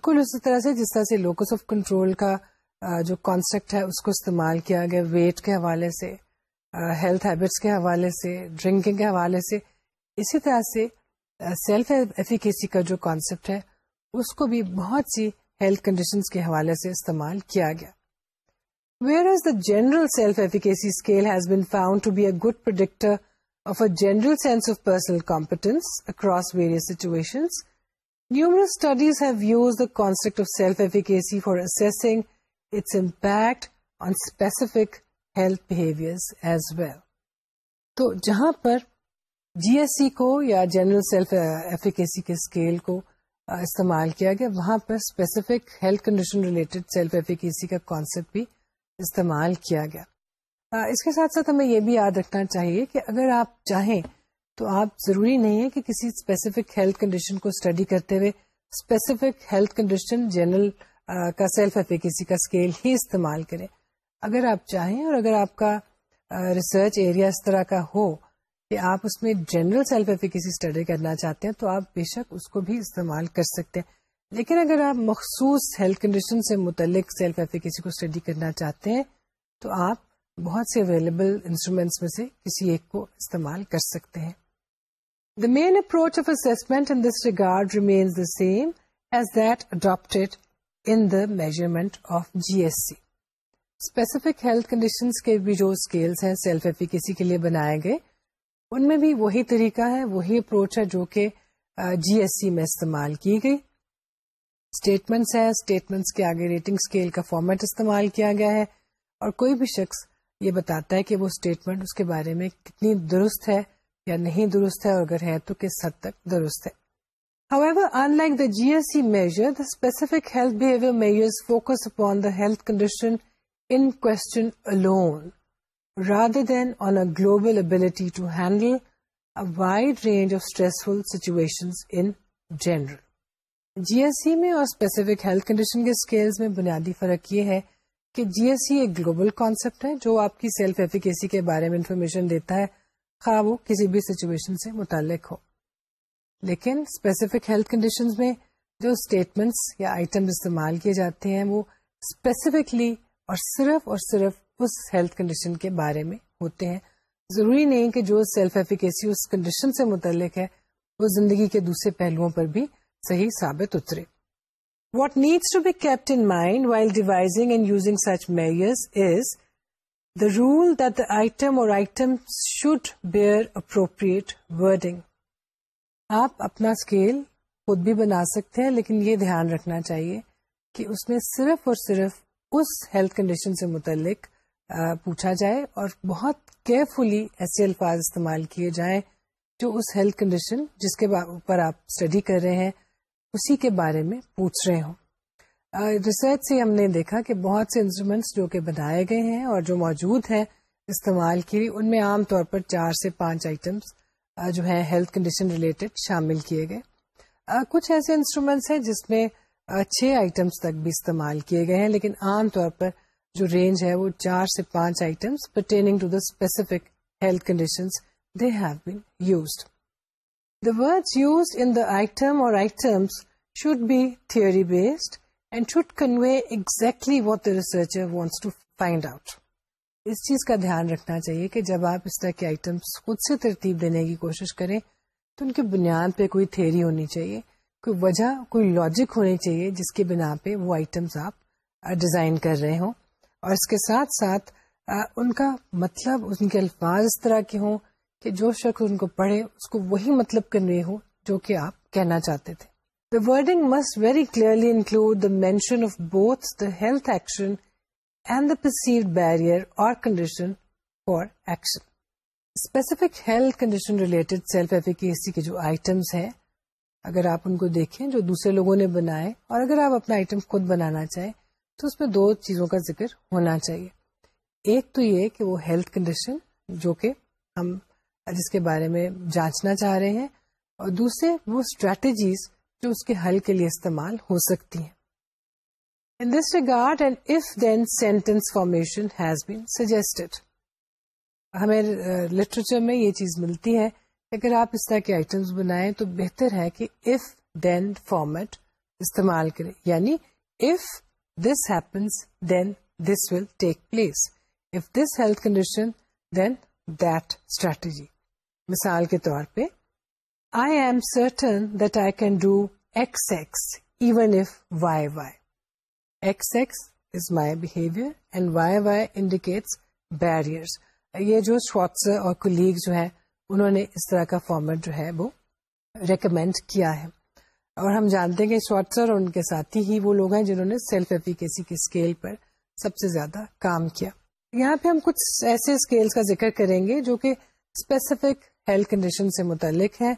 ویٹ کے حوالے سے ڈرنکنگ کے حوالے سے اسی طرح سے جو کانسیپٹ ہے اس کو بھی بہت سی ہیلتھ کنڈیشنز کے حوالے سے استعمال کیا گیا where is the general general sense of personal across very numerous the concept of self efficacy for assessing impact on specific health as well تو جہاں پر جی ایس سی کو یا جنرل ایفکیسی کے اسکیل کو استعمال کیا گیا وہاں پر specific health condition related self efficacy کا کانسیپٹ بھی استعمال کیا گیا اس کے ساتھ ساتھ ہمیں یہ بھی یاد رکھنا چاہیے کہ اگر آپ چاہیں تو آپ ضروری نہیں ہے کہ کسی اسپیسیفک ہیلتھ کنڈیشن کو اسٹڈی کرتے ہوئے اسپیسیفک ہیلتھ کنڈیشن جنرل کا سیلف ایفیکیسی کا اسکیل ہی استعمال کریں اگر آپ چاہیں اور اگر آپ کا ریسرچ ایریا اس طرح کا ہو کہ آپ اس میں جنرل سیلف ایفیکیسی اسٹڈی کرنا چاہتے ہیں تو آپ بے شک اس کو بھی استعمال کر سکتے ہیں لیکن اگر آپ مخصوص ہیلتھ کنڈیشن سے متعلق سیلف ایفیکیسی کو اسٹڈی کرنا چاہتے ہیں تو آپ بہت سے اویلیبل انسٹرومینٹس میں سے کسی ایک کو استعمال کر سکتے ہیں the main approach of in this regard the same as that adapted in the measurement of G S C specific health condition کے بھی جو اسکیلس ہیں سیلف ایفیکیسی کے لیے بنائے گئے ان میں بھی وہی طریقہ ہے وہی اپروچ ہے جو کہ جی ایس سی میں استعمال کی گئی اسٹیٹمنٹس ہیں اسٹیٹمنٹس کے آگے ریٹنگ اسکیل کا فارمیٹ استعمال کیا گیا ہے اور کوئی بھی شخص یہ بتاتا ہے کہ وہ اسٹیٹمنٹ اس کے بارے میں کتنی درست ہے یا نہیں درست ہے اور اگر ہے تو کس حد تک درست ہے However, unlike the GSC measure, the specific health behavior measures focus upon the health condition in question alone, rather than on a global ability to handle a wide range of stressful situations in general. GSC میں اور specific health condition کے scales میں بنیادی فرق یہ ہے کہ جی S سی ایک گلوبل کانسیپٹ ہے جو آپ کی سیلف ایفیکیسی کے بارے میں انفارمیشن دیتا ہے خواہ وہ کسی بھی سچویشن سے متعلق ہو لیکن اسپیسیفک ہیلتھ میں جو اسٹیٹمنٹس یا آئٹم استعمال کیے جاتے ہیں وہ اسپیسیفکلی اور صرف اور صرف اس ہیلتھ کنڈیشن کے بارے میں ہوتے ہیں ضروری نہیں کہ جو سیلف ایفیکیسی اس کنڈیشن سے متعلق ہے وہ زندگی کے دوسرے پہلوؤں پر بھی صحیح ثابت اترے what needs to be kept in mind while devising such measures is the rule item اور آپ اپنا اسکیل خود بھی بنا سکتے ہیں لیکن یہ دھیان رکھنا چاہیے کہ اس میں صرف اور صرف اس ہیلتھ کنڈیشن سے متعلق پوچھا جائے اور بہت کیئرفلی ایسے الفاظ استعمال کیے جائیں جو اس ہیلتھ کنڈیشن جس کے اوپر آپ اسٹڈی کر رہے ہیں اسی کے بارے میں پوچھ رہے ہوں ریسرچ سے ہم نے دیکھا کہ بہت سے انسٹرومینٹس جو کہ بنائے گئے ہیں اور جو موجود ہیں استعمال کی ان میں عام طور پر چار سے پانچ آئٹمس جو ہے ہیلتھ کنڈیشن ریلیٹڈ شامل کیے گئے کچھ ایسے انسٹرومینٹس ہیں جس میں چھ آئٹمس تک بھی استعمال کیے گئے ہیں لیکن عام طور پر جو رینج ہے وہ چار سے پانچ items to the specific health conditions they have been used The the words used in item or items should convey exactly what the researcher wants to find out. اس چیز کا دھیان رکھنا چاہیے کہ جب آپ اس طرح کے آئٹمس خود سے ترتیب دینے کی کوشش کریں تو ان کی بنیاد پہ کوئی تھیری ہونی چاہیے کوئی وجہ کوئی لاجک ہونی چاہیے جس کے بنا پہ وہ آئٹمس آپ ڈیزائن کر رہے ہوں اور اس کے ساتھ ساتھ ان کا مطلب ان کے الفاظ اس طرح کے ہوں کہ جو شخص ان کو پڑھے اس کو وہی مطلب کنوے ہو جو کہ آپ کہنا چاہتے تھے the wording must very clearly include the mention of both the health action and the perceive barrier اور condition for action specific health condition related self efficacy کے جو آئٹمس ہیں اگر آپ ان کو دیکھیں جو دوسرے لوگوں نے بنائے اور اگر آپ اپنا آئٹم خود بنانا چاہیں تو اس میں دو چیزوں کا ذکر ہونا چاہیے ایک تو یہ کہ وہ ہیلتھ کنڈیشن جو کہ ہم جس کے بارے میں جانچنا چاہ رہے ہیں اور دوسرے وہ اسٹریٹجیز جو اس کے حل کے لیے استعمال ہو سکتی ہیں in this regard and then sentence formation has been suggested ہمیں لٹریچر میں یہ چیز ملتی ہے اگر آپ اس طرح کے آئٹمس بنائیں تو بہتر ہے کہ اف دین فارمیٹ استعمال کریں یعنی this happens then this will take place this health condition then that strategy مثال کے طور پہ I am certain that I can do X X even if Y Y Y Y X X is my behaviour and indicates barriers یہ جو shots اور جو ہے انہوں نے اس طرح کا فارمیٹ جو ہے وہ ریکمینڈ کیا ہے اور ہم جانتے ہیں کہ اور ان کے ساتھی ہی وہ لوگ ہیں جنہوں نے سیلف ایفیکیسی کے اسکیل پر سب سے زیادہ کام کیا یہاں پہ ہم کچھ ایسے اسکیلس کا ذکر کریں گے جو کہ اسپیسیفک ہیلتھ کنڈیشن سے متعلق ہیں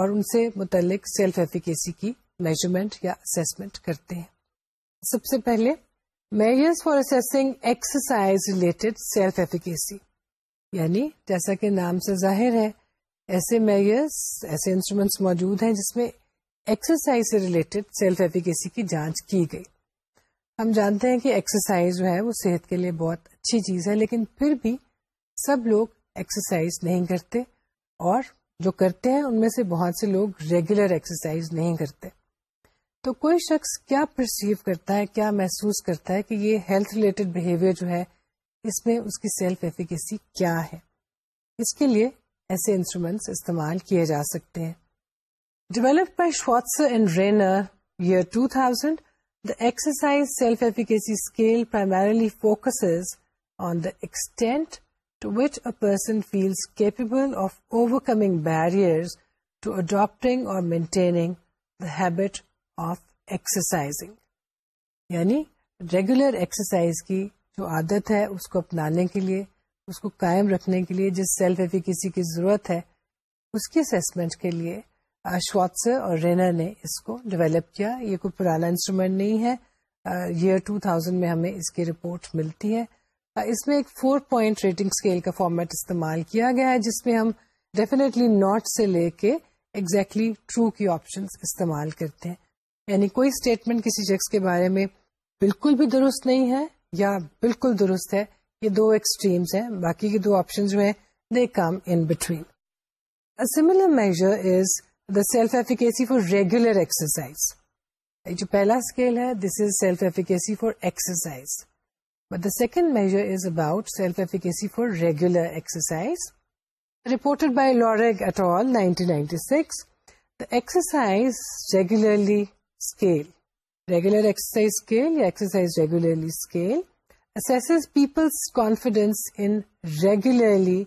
اور ان سے متعلق سیلف ایفیکیسی کی میجرمنٹ یا اسیسمنٹ کرتے ہیں سب سے پہلے measures for assessing exercise related self efficacy یعنی جیسا کہ نام سے ظاہر ہے ایسے میئرز ایسے انسٹرومینٹس موجود ہیں جس میں ایکسرسائز سے ریلیٹڈ سیلف ایفیکیسی کی جانچ کی گئی ہم جانتے ہیں کہ ایکسرسائز جو ہے وہ صحت کے لیے بہت اچھی چیز ہے لیکن پھر بھی سب لوگ ایکسرسائز نہیں کرتے اور جو کرتے ہیں ان میں سے بہت سے لوگ ریگولر ایکسرسائز نہیں کرتے تو کوئی شخص کیا پرسیو کرتا ہے کیا محسوس کرتا ہے کہ یہ ہیلتھ ریلیٹڈ بہیویئر جو ہے اس میں اس کی سیلف ایفیکیسی کیا ہے اس کے لیے ایسے انسٹرومینٹس استعمال کیے جا سکتے ہیں develop by shoots and Renner two thousand the exercise scale primarily focuses on the extent to what a person feels capable of overcoming barriers to adapting or maintaining the habit of exercise یعنی regular exercise کی جو عادت ہے اس کو اپنانے کے لیے اس کو قائم رکھنے کے لیے جس سیلف ایفیکیسی کی ضرورت ہے اس کی اسیسمنٹ کے لیے شوتسر اور رینر نے اس کو ڈیولپ کیا یہ کوئی پرانا انسٹرومینٹ نہیں ہے ایئر uh, 2000 میں ہمیں اس کی رپورٹ ملتی ہے اس میں ایک فور پوائنٹ ریٹنگ اسکیل کا فارمیٹ استعمال کیا گیا ہے جس میں ہم ڈیفینیٹلی ناٹ سے لے کے exactly ٹرو کی آپشن استعمال کرتے ہیں یعنی کوئی اسٹیٹمنٹ کسی شخص کے بارے میں بالکل بھی درست نہیں ہے یا بالکل درست ہے یہ دو ایکسٹریمس ہیں باقی کے دو آپشن جو ہیں they come in between similar measure is the self efficacy for regular exercise جو پہلا اسکیل ہے this is self efficacy for exercise but the second measure is about self efficacy for regularly people's confidently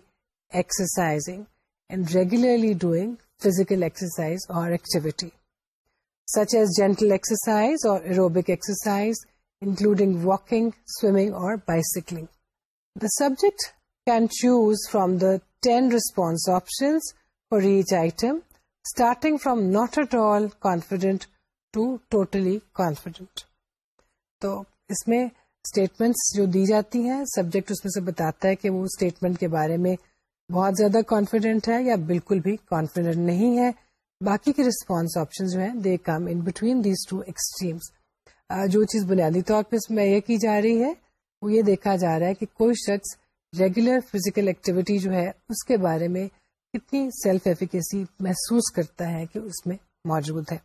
doing physical exercise or aerobic exercise including walking The اور can the subject can choose response the ten each item, starting from item starting from not at all confident. تو اس میں statements جو دی جاتی ہیں subject اس میں سے بتاتا ہے کہ وہ اسٹیٹمنٹ کے بارے میں بہت زیادہ کانفیڈنٹ ہے یا بالکل بھی کانفیڈنٹ نہیں ہے باقی کے ریسپانس آپشن جو ہیں they come in between these two extremes جو چیز بنیادی طور پہ اس میں یہ کی جا رہی ہے وہ یہ دیکھا جا رہا ہے کہ کوئی شخص ریگولر فزیکل ایکٹیویٹی جو ہے اس کے بارے میں کتنی سیلف ایفیکیسی محسوس کرتا ہے کہ اس میں موجود ہے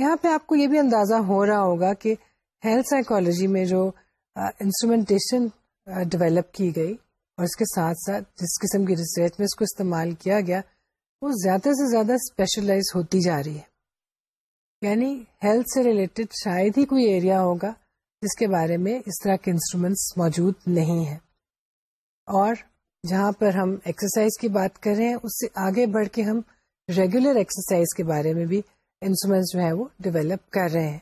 یہاں پہ آپ کو یہ بھی اندازہ ہو رہا ہوگا کہ ہیلتھ سائیکولوجی میں جو انسٹرومینٹیشن ڈیولپ کی گئی اور اس کے ساتھ ساتھ جس قسم کی ریسرچ میں اس کو استعمال کیا گیا وہ زیادہ سے زیادہ اسپیشلائز ہوتی جا رہی ہے یعنی ہیلتھ سے ریلیٹڈ شاید ہی کوئی ایریا ہوگا جس کے بارے میں اس طرح کے انسٹرومینٹس موجود نہیں ہیں اور جہاں پر ہم ایکسرسائز کی بات کر رہے ہیں اس سے آگے بڑھ کے ہم ریگولر ایکسرسائز کے بارے میں بھی انسٹرومینٹس جو ہے وہ ڈیولپ کر رہے ہیں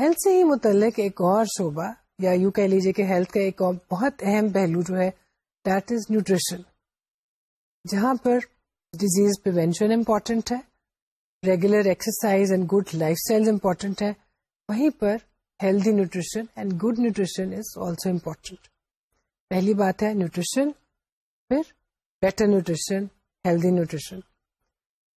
ہیلتھ سے ہی متعلق ایک اور شعبہ یا یوں کہہ لیجیے کہ ہیلتھ کا ایک اور بہت اہم پہلو جو ہے ڈیٹ از نیوٹریشن جہاں پر ڈیزیز پروینشن امپورٹنٹ ہے regular exercise and good lifestyle important ہے وہیں پر healthy nutrition and good nutrition is also important پہلی بات ہے نیوٹریشن پھر better nutrition healthy nutrition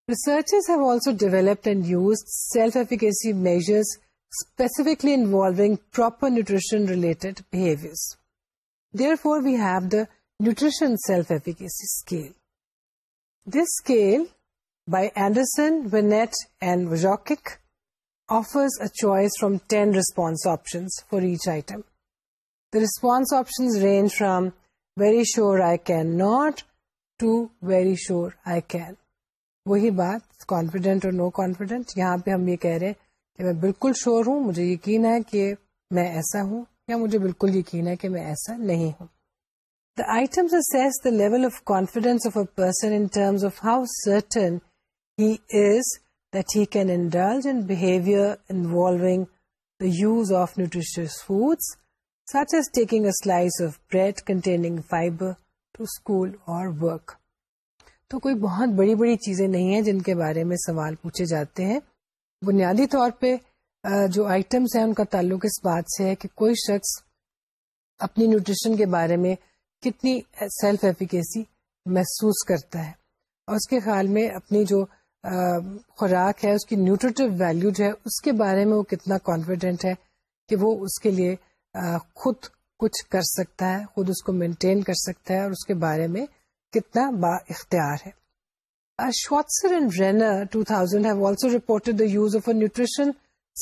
researches have also developed and use self efficacy measures specifically involving proper nutrition related behaviour therefore we have the nutrition self efficacy scale this scale by Anderson و Winett and Wojcik offer from ten response range from very sure sure I can وہی بات confident اور no confident یہاں پہ ہم یہ کہہ رہے ہیں کہ میں بالکل شیور ہوں مجھے یقین ہے کہ میں ایسا ہوں یا مجھے بالکل یقین ہے کہ میں ایسا نہیں ہوں the item level of confidence of a person of how certain he is that he can indulge in behavior involving the use of nutritious foods such as taking a slice of bread containing fiber to school or work تو کوئی بہت بڑی بڑی چیزیں نہیں ہیں جن کے بارے میں سوال پوچھے جاتے ہیں بنیادی طور پہ جو آئٹمس ہیں ان کا تعلق اس بات سے ہے کہ کوئی شخص اپنی نیوٹریشن کے بارے میں کتنی سیلف ایفیکیسی محسوس کرتا ہے اور اس کے خیال میں اپنی جو خوراک ہے اس کی نیوٹریٹو ویلیو جو ہے اس کے بارے میں وہ کتنا کانفیڈینٹ ہے کہ وہ اس کے لیے خود کچھ کر سکتا ہے خود اس کو مینٹین کر سکتا ہے اور اس کے بارے میں کتنا با اختیار ہے and Renner use of a nutrition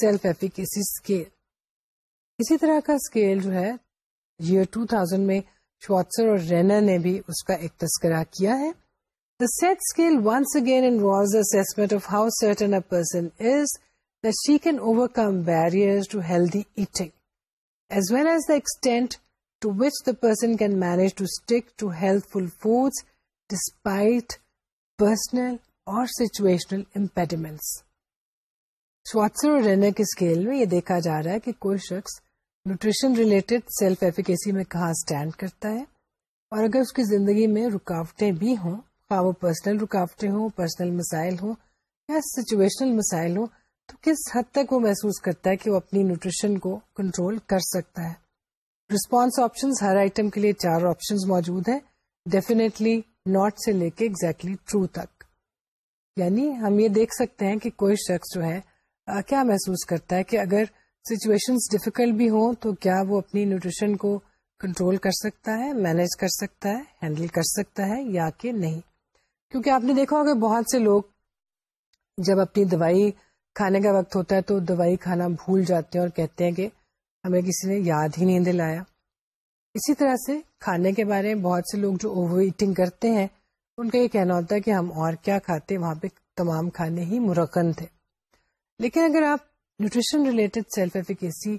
self efficacy scale اسی طرح کا اسکیل جو ہے یہ ٹو تھاؤزینڈ میں شوٹسر اور رینر نے بھی اس کا ایک تذکرہ کیا ہے The the the set skill once again involves assessment of how certain a person person is that she can can overcome barriers to to to to healthy eating, as as well extent which manage stick healthful diet scale اگینکم اور situational rank scale میں یہ دیکھا جا رہا ہے کہ کوئی شخص نیوٹریشن ریلیٹڈ سیلف ایفیکیسی میں کہاں اسٹینڈ کرتا ہے اور اگر اس کی زندگی میں رکاوٹیں بھی ہوں خواہ ہاں، وہ پرسنل رکاوٹیں ہوں پرسنل مسائل ہوں یا سچویشنل مسائل ہوں تو کس حد تک وہ محسوس کرتا ہے کہ وہ اپنی نیوٹریشن کو کنٹرول کر سکتا ہے رسپانس آپشن ہر آئٹم کے لیے چار آپشن موجود ہیں ڈیفینیٹلی ناٹ سے لے کے exactly ٹرو تک یعنی ہم یہ دیکھ سکتے ہیں کہ کوئی شخص جو ہے کیا محسوس کرتا ہے کہ اگر سچویشن ڈیفیکلٹ بھی ہوں تو کیا وہ اپنی نیوٹریشن کو کنٹرول کر سکتا ہے مینج کر سکتا ہے ہینڈل کر سکتا ہے یا کہ نہیں کیونکہ آپ نے دیکھا ہوگا بہت سے لوگ جب اپنی دوائی کھانے کا وقت ہوتا ہے تو دوائی کھانا بھول جاتے ہیں اور کہتے ہیں کہ ہمیں کسی نے یاد ہی نہیں دلایا اسی طرح سے کھانے کے بارے میں بہت سے لوگ جو اوور ایٹنگ کرتے ہیں ان کا یہ کہنا ہوتا ہے کہ ہم اور کیا کھاتے وہاں پہ تمام کھانے ہی مرکن تھے لیکن اگر آپ نیوٹریشن ریلیٹڈ سیلف ایفیکیسی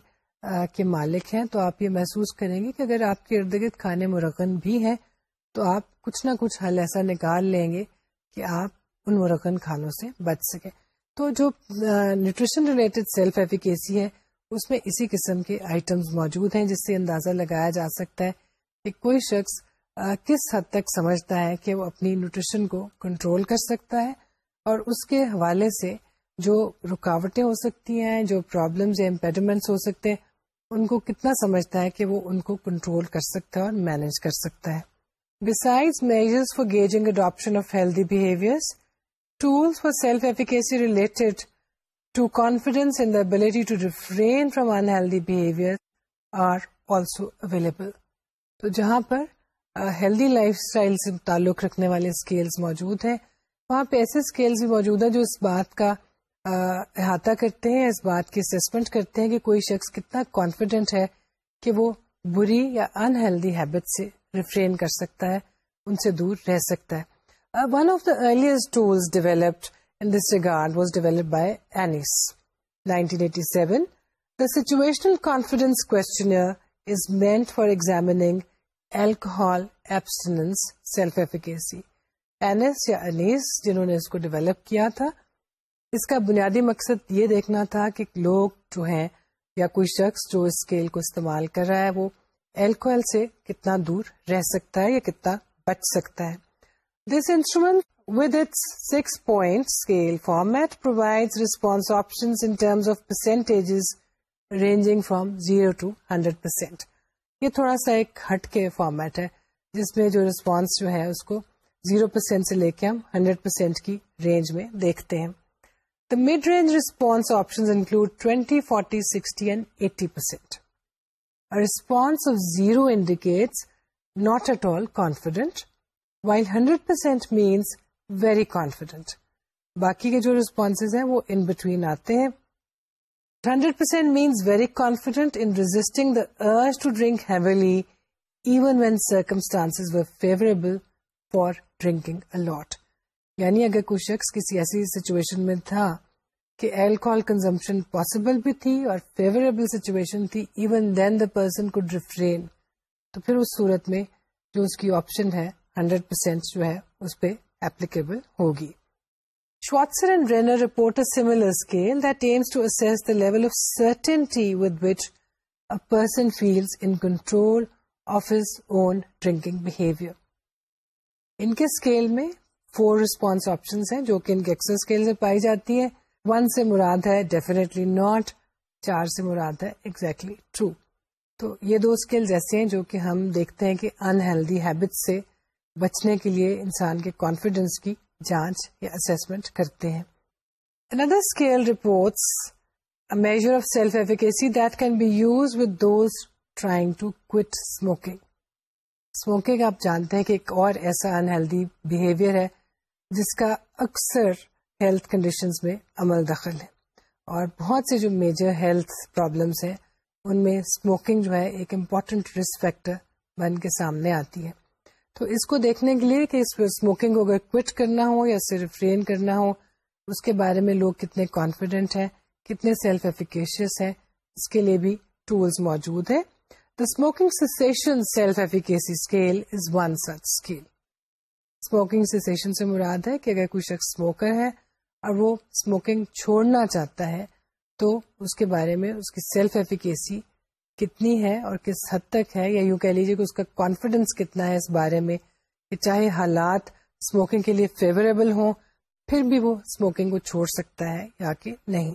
کے مالک ہیں تو آپ یہ محسوس کریں گے کہ اگر آپ کے ارد گرد کھانے مرکن بھی ہیں تو آپ کچھ نہ کچھ حل ایسا نکال لیں گے کہ آپ ان مرکن کھانوں سے بچ سکیں تو جو نیوٹریشن ریلیٹڈ سیلف ایفیکیسی ہے اس میں اسی قسم کے آئٹمس موجود ہیں جس سے اندازہ لگایا جا سکتا ہے کہ کوئی شخص کس حد تک سمجھتا ہے کہ وہ اپنی نیوٹریشن کو کنٹرول کر سکتا ہے اور اس کے حوالے سے جو رکاوٹیں ہو سکتی ہیں جو پرابلمس یا امپیڈمنٹس ہو سکتے ہیں ان کو کتنا سمجھتا ہے کہ وہ ان کو کنٹرول کر سکتا ہے اور مینج کر سکتا ہے besides measures for for gauging adoption of healthy behaviors, tools self-efficacy related to to confidence in the ability refrain from unhealthy decide are also available. تو جہاں پر ہیلدی لائف اسٹائل سے موجود ہیں وہاں پہ ایسے اسکیل بھی موجود ہیں جو اس بات کا احاطہ کرتے ہیں اس بات کی اسسمنٹ کرتے ہیں کہ کوئی شخص کتنا کانفیڈنٹ ہے کہ وہ بری یا انہیلدی ہیبٹ سے ریفرین کر سکتا ہے ان سے دور رہ سکتا ہے one of the developed in this regard was by اس کو ڈیولپ کیا تھا اس کا بنیادی مقصد یہ دیکھنا تھا کہ لوگ جو ہیں یا کوئی شخص جو اسکیل کو استعمال کر رہا ہے وہ الکوہل سے کتنا دور رہ سکتا ہے یا کتنا بچ سکتا ہے this instrument with its six point scale format percent یہ تھوڑا سا ایک ہٹ کے فارمیٹ ہے جس میں جو ریسپانس جو ہے اس کو زیرو پرسینٹ سے لے کے ہم ہنڈریڈ پرسینٹ کی رینج میں دیکھتے ہیں the mid range response include twenty forty sixty and eighty percent response of zero indicates not at all confident while hundred percent means very confident باقی کے جو ریسپانس ہیں وہ ان بٹوین آتے ہیں hundred percent means very confident in resisting the urge to drink heavily even when circumstances were favourable for drinking a lot یعنی اگر کوئی شخص کسی ایسی سچویشن میں تھا کہ الکوہل کنزمپشن پاسبل بھی تھی اور فیوریبل سچویشن تھی ایون دین دا پرسن کو ڈیفرین تو پھر اس صورت میں جو اس کی آپشن ہے ہنڈریڈ پرسینٹ جو ہے اس پہ اپلیکیبل ہوگی Schwarzer and Renner report a similar scale that aims to assess the level of certainty with which a person feels in control of his own drinking behavior. In this scale, there are four response options, which are in the Gexer scale. Se hai, one سے مراد ہے definitely not چار سے مراد ہے exactly exactly true تو یہ دو اسکلز ایسے ہیں جو کہ ہم دیکھتے ہیں کہ انہیلدی ہیبٹ سے بچنے کے لیے انسان کے کانفیڈینس کی جانچ یا اسسمنٹ کرتے ہیں اندر scale reports measure of self that can be use with those trying to smoking smoking آپ جانتے ہیں کہ ایک اور ایسا انہیلدی بہیویئر ہے جس کا اکثر ہیلتھ کنڈیشنز میں عمل دخل ہے اور بہت سے جو میجر ہیلتھ پرابلمس ہیں ان میں اسموکنگ جو ہے ایک امپورٹنٹ رسک فیکٹر بن کے سامنے آتی ہے تو اس کو دیکھنے کے لیے کہ اس پہ اسموکنگ کو اگر کوئٹ کرنا ہو یا اسے ریفرین کرنا ہو اس کے بارے میں لوگ کتنے کانفیڈنٹ ہیں کتنے سیلف ایفیکیشیس ہیں اس کے لیے بھی ٹولس موجود ہیں the smoking self efficacy scale is one such scale smoking سے مراد ہے کہ اگر کوئی شخص اسموکر ہے اور وہ اسموکنگ چھوڑنا چاہتا ہے تو اس کے بارے میں اس کی سیلف ایفیکیسی کتنی ہے اور کس حد تک ہے یا یوں کہہ لیجیے کہ اس کا کانفیڈینس کتنا ہے اس بارے میں کہ چاہے حالات اسموکنگ کے لیے فیوریبل ہوں پھر بھی وہ اسموکنگ کو چھوڑ سکتا ہے یا کہ نہیں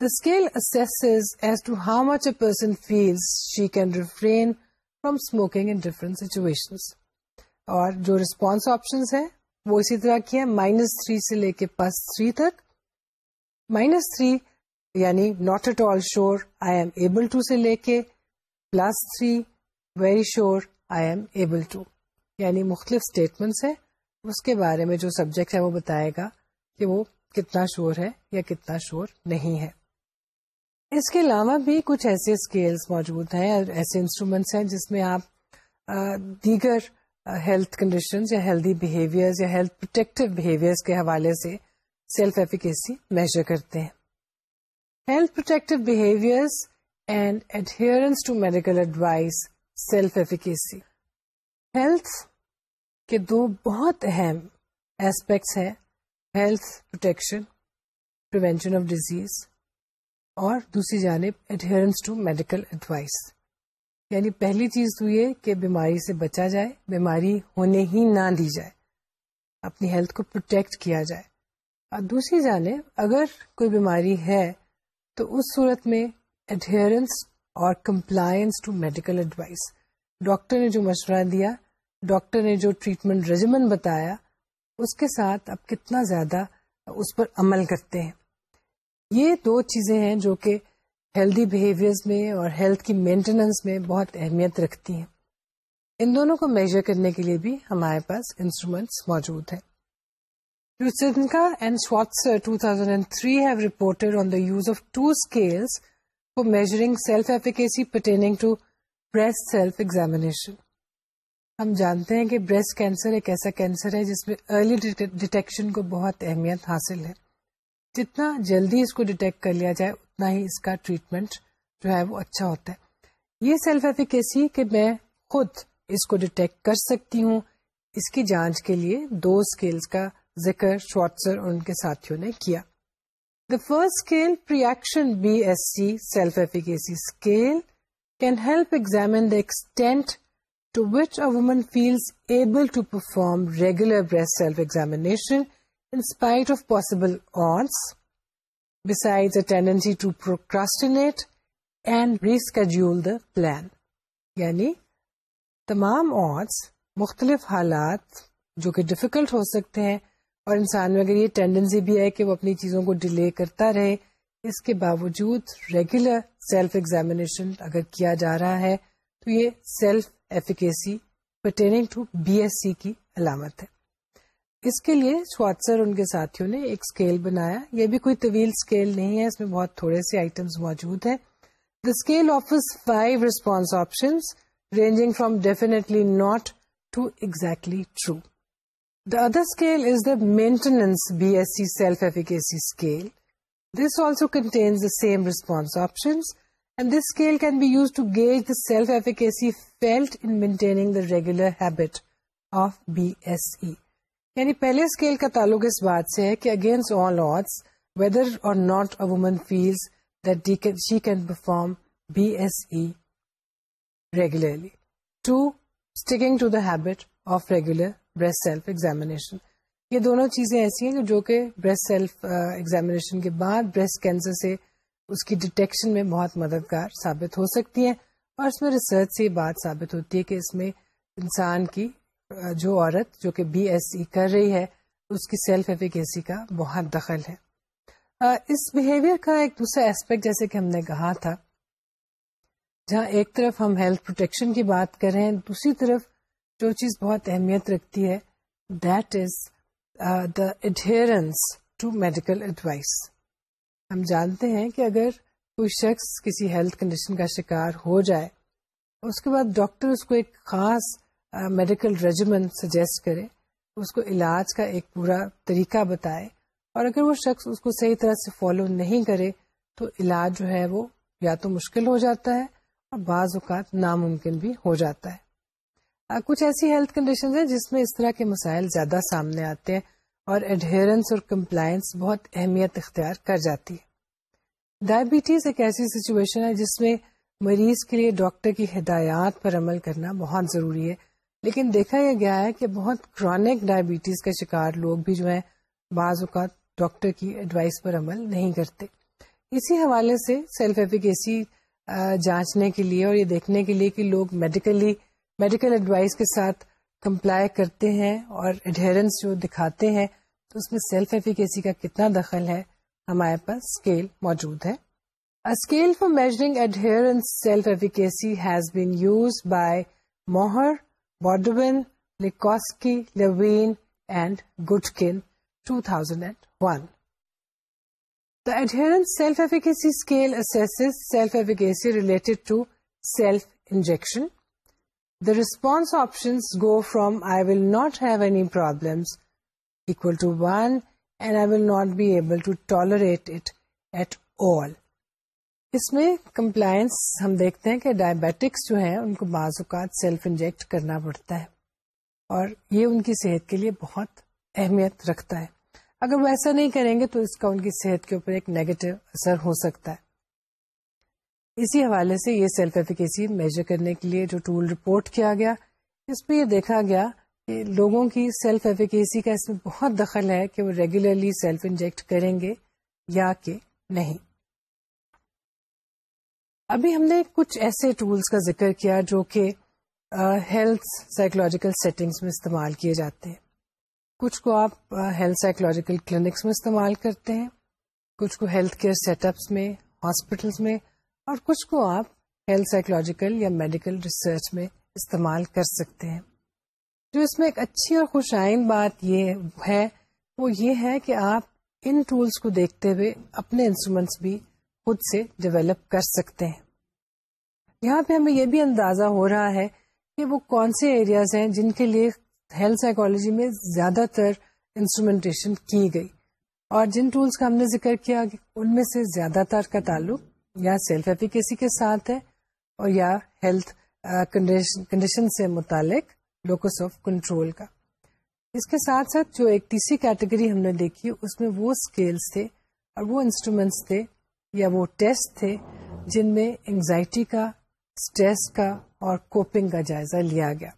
the scale assesses as to how much a person feels she can refrain from smoking in different situation اور جو رسپانس آپشنس ہیں وہ اسی طرح کیا مائنس تھری سے لے کے پلس تھری تک مائنس تھری یعنی not at all sure I am able to سے لے کے plus three very sure I am able to یعنی مختلف اسٹیٹمنٹس ہیں اس کے بارے میں جو سبجیکٹ ہے وہ بتائے گا کہ وہ کتنا شور ہے یا کتنا شور نہیں ہے اس کے علاوہ بھی کچھ ایسے اسکیلس موجود ہیں ایسے انسٹرومینٹس ہیں جس میں آپ دیگر ہیلتھ کنڈیشن یا ہیلدی بہیویئر یا ہیلتھ پروٹیکٹو بہیویئر کے حوالے سے سیلف ایفیکیسی میجر کرتے ہیں health protective behaviour and adherence to medical advice self efficacy health کے دو بہت اہم ایسپیکٹس ہیں health protection prevention of disease اور دوسری جانب ایڈہرنس ٹو میڈیکل ایڈوائس یعنی پہلی چیز تو یہ کہ بیماری سے بچا جائے بیماری ہونے ہی نہ دی جائے اپنی ہیلتھ کو پروٹیکٹ کیا جائے اور دوسری جانب اگر کوئی بیماری ہے تو اس صورت میں ایڈیئرنس اور compliance to medical advice doctor نے جو مشورہ دیا ڈاکٹر نے جو ٹریٹمنٹ رجمن بتایا اس کے ساتھ آپ کتنا زیادہ اس پر عمل کرتے ہیں یہ دو چیزیں ہیں جو کہ ہیلدی بہیویئر میں اور ہیلتھ کی مینٹیننس میں بہت اہمیت رکھتی ہیں ان دونوں کو میجر کرنے کے لیے بھی ہمارے پاس انسٹرومینٹس موجود ہیں 2003 میزرنگزامیشن ہم جانتے ہیں کہ بریسٹ کینسر ایک ایسا کینسر ہے جس میں ارلی ڈیٹیکشن کو بہت اہمیت حاصل ہے جتنا جلدی اس کو ڈیٹیکٹ کر لیا جائے اتنا ہی اس کا ٹریٹمنٹ جو ہے وہ اچھا ہوتا ہے یہ سیلف ایفیکیسی کہ میں خود اس کو ڈیٹیکٹ کر سکتی ہوں اس کی جانچ کے لیے دو اسکیلس کا ذکر شارٹسر اور ان کے ساتھیوں نے کیا the first scale pre action B S C self efficacy scale can help examine the extent to which a woman feels able to perform regular breast self examination in spite of possible answer besides a tendency to procrastinate and reschedule the plan. یعنی تمام مختلف حالات جو کہ difficult ہو سکتے ہیں اور انسان میں اگر یہ ٹینڈنسی بھی ہے کہ وہ اپنی چیزوں کو ڈیلے کرتا رہے اس کے باوجود ریگولر سیلف ایگزامینیشن اگر کیا جا رہا ہے تو یہ self efficacy efficacy to B S C کی علامت ہے اس کے لیے سواتسر ان کے ساتھیوں نے ایک اسکیل بنایا یہ بھی کوئی طویل اسکیل نہیں ہے اس میں بہت تھوڑے سے آئٹم موجود ہیں the scale five response ranging from definitely not to exactly true the other scale is the maintenance B S C self scale this also contains same response option and this scale can be use to get the self efficacy felt in maintaining the regular habit of B S E یعنی پہلے scale کا تعلق اس بات سے ہے کہ against all whether or not a woman feels she can perform B S E regularly to sticking to the habit of regular breast self examination یہ دونوں چیزیں ایسی ہیں جو کہ بریسٹ سیلف ایگزامیشن کے بعد بریسٹ کینسر سے اس کی ڈیٹیکشن میں بہت مددگار ثابت ہو سکتی ہیں اور اس میں ریسرچ سے یہ بات ثابت ہوتی ہے کہ اس میں انسان کی جو عورت جو کہ بی ایس سی کر رہی ہے اس کی سیلف ایفیکیسی کا بہت دخل ہے اس بہیویئر کا ایک دوسرا اسپیکٹ جیسے کہ ہم نے کہا تھا جہاں ایک طرف ہم ہیلتھ پروٹیکشن کی بات کر رہے ہیں دوسری طرف جو چیز بہت اہمیت رکھتی ہے that is the adherence to medical advice ہم جانتے ہیں کہ اگر کوئی شخص کسی ہیلتھ کنڈیشن کا شکار ہو جائے اس کے بعد ڈاکٹر اس کو ایک خاص میڈیکل ریجیمن سجیسٹ کرے اس کو علاج کا ایک پورا طریقہ بتائے اور اگر وہ شخص اس کو صحیح طرح سے فالو نہیں کرے تو علاج جو ہے وہ یا تو مشکل ہو جاتا ہے اور بعض اوقات ناممکن بھی ہو جاتا ہے کچھ ایسی ہیلتھ کنڈیشنز ہیں جس میں اس طرح کے مسائل زیادہ سامنے آتے ہیں اور ایڈیرنس اور کمپلائنس بہت اہمیت اختیار کر جاتی ہے ڈائبٹیز ایک ایسی سچویشن ہے جس میں مریض کے لیے ڈاکٹر کی ہدایات پر عمل کرنا بہت ضروری ہے لیکن دیکھا یہ گیا ہے کہ بہت کرانک ڈائبٹیز کا شکار لوگ بھی جو ہیں بعض اوقات ڈاکٹر کی ایڈوائس پر عمل نہیں کرتے اسی حوالے سے سیلف ایفیکیسی جانچنے کے لیے اور یہ دیکھنے کے لیے کہ لوگ میڈیکلی میڈیکل ایڈوائس کے ساتھ کمپلائی کرتے ہیں اور جو دکھاتے ہیں تو اس میں سیلف ایفیکیسی کا کتنا دخل ہے ہمارے پاس اسکیل موجود ہے scale for adherence self use by Mohr Bordwin, Likovsky, Levine, and Gutkin, 2001. The adherence self-efficacy scale assesses self-efficacy related to self-injection. The response options go from I will not have any problems equal to 1 and I will not be able to tolerate it at all اس میں compliance ہم دیکھتے ہیں کہ diabetics جو ہیں ان کو بعض اوقات سیلف انجیکٹ کرنا پڑتا ہے اور یہ ان کی صحت کے لیے بہت اہمیت رکھتا ہے اگر وہ ایسا نہیں کریں گے تو اس کا ان کی صحت کے اوپر ایک نیگیٹو اثر ہو سکتا ہے اسی حوالے سے یہ سیلف ایفیکیسی میجر کرنے کے لیے جو ٹول رپورٹ کیا گیا اس پہ یہ دیکھا گیا کہ لوگوں کی سیلف ایفیکیسی کا اس میں بہت دخل ہے کہ وہ ریگولرلی سیلف انجیکٹ کریں گے یا کہ نہیں ابھی ہم نے کچھ ایسے ٹولس کا ذکر کیا جو کہ ہیلتھ سائیکولوجیکل سیٹنگس میں استعمال کیے جاتے ہیں کچھ کو آپ ہیلتھ سائیکولوجیکل کلینکس میں استعمال کرتے ہیں کچھ کو ہیلتھ کیئر سیٹ اپس میں ہاسپٹلس میں اور کچھ کو آپ ہیلتھ سائیکولوجیکل یا میڈیکل ریسرچ میں استعمال کر سکتے ہیں جو اس میں ایک اچھی اور خوش آئند بات یہ ہے وہ یہ ہے کہ آپ ان ٹولس کو دیکھتے ہوئے اپنے انسٹرومینٹس بھی خود سے ڈیولپ کر سکتے ہیں یہاں پہ ہمیں یہ بھی اندازہ ہو رہا ہے کہ وہ کون سے ایریاز ہیں جن کے لیے ہیلتھ سائیکالوجی میں زیادہ تر انسٹرومینٹیشن کی گئی اور جن ٹولس کا ہم نے ذکر کیا ان میں سے زیادہ تر کا تعلق یا سیلف ایفیکیسی کے ساتھ ہے اور یا ہیلتھ کنڈیشن سے متعلق لوکس آف کنٹرول کا اس کے ساتھ ساتھ جو ایک تیسری کیٹیگری ہم نے دیکھی اس میں وہ اسکیلس تھے اور وہ انسٹرومینٹس تھے یا وہ ٹیسٹ تھے جن میں انگزائٹی کا اسٹریس کا اور کوپنگ کا جائزہ لیا گیا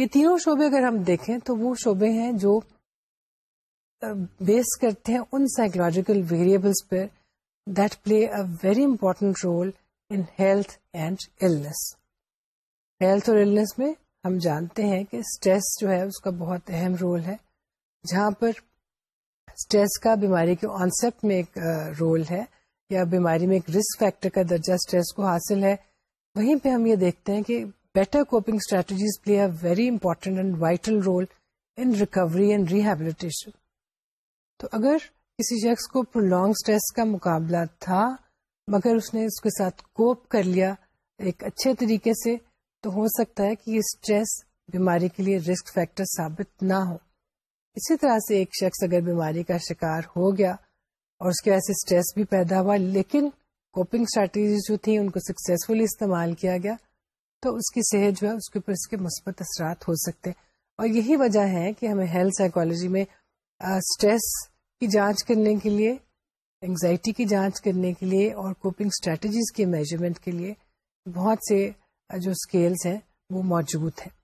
یہ تینوں شعبے اگر ہم دیکھیں تو وہ شعبے ہیں جو بیس کرتے ہیں ان سائیکولوجیکل ویریبلس پہ that play a very important role in health and illness health اور میں ہم جانتے ہیں کہ اسٹریس جو ہے اس کا بہت اہم رول ہے جہاں پر اسٹریس کا بیماری کے آنسپٹ میں ایک رول ہے یا بیماری میں ایک رسک فیکٹر کا درجہ اسٹریس کو حاصل ہے وہیں پہ ہم یہ دیکھتے ہیں کہ better coping strategies play a very important and vital role in recovery and rehabilitation تو اگر کسی شخص کو پرولونگ اسٹریس کا مقابلہ تھا مگر اس نے اس کے ساتھ کوپ کر لیا ایک اچھے طریقے سے تو ہو سکتا ہے کہ یہ اسٹریس بیماری کے لیے رسک فیکٹر ثابت نہ ہو اسی طرح سے ایک شخص اگر بیماری کا شکار ہو گیا اور اس کے وجہ سے اسٹریس بھی پیدا ہوا لیکن کوپنگ اسٹریٹجیز جو تھیں ان کو سکسیزفلی استعمال کیا گیا تو اس کی صحت جو ہے اس کے اوپر اس کے مثبت اثرات ہو سکتے اور یہی وجہ ہے کہ ہمیں ہیلتھ سائیکولوجی میں اسٹریس کی جانچ کرنے کے لیے انگزائٹی کی جانچ کرنے کے لیے اور کوپنگ اسٹریٹجیز کے میجرمنٹ کے لیے بہت سے جو اسکیلس ہیں وہ موجود ہیں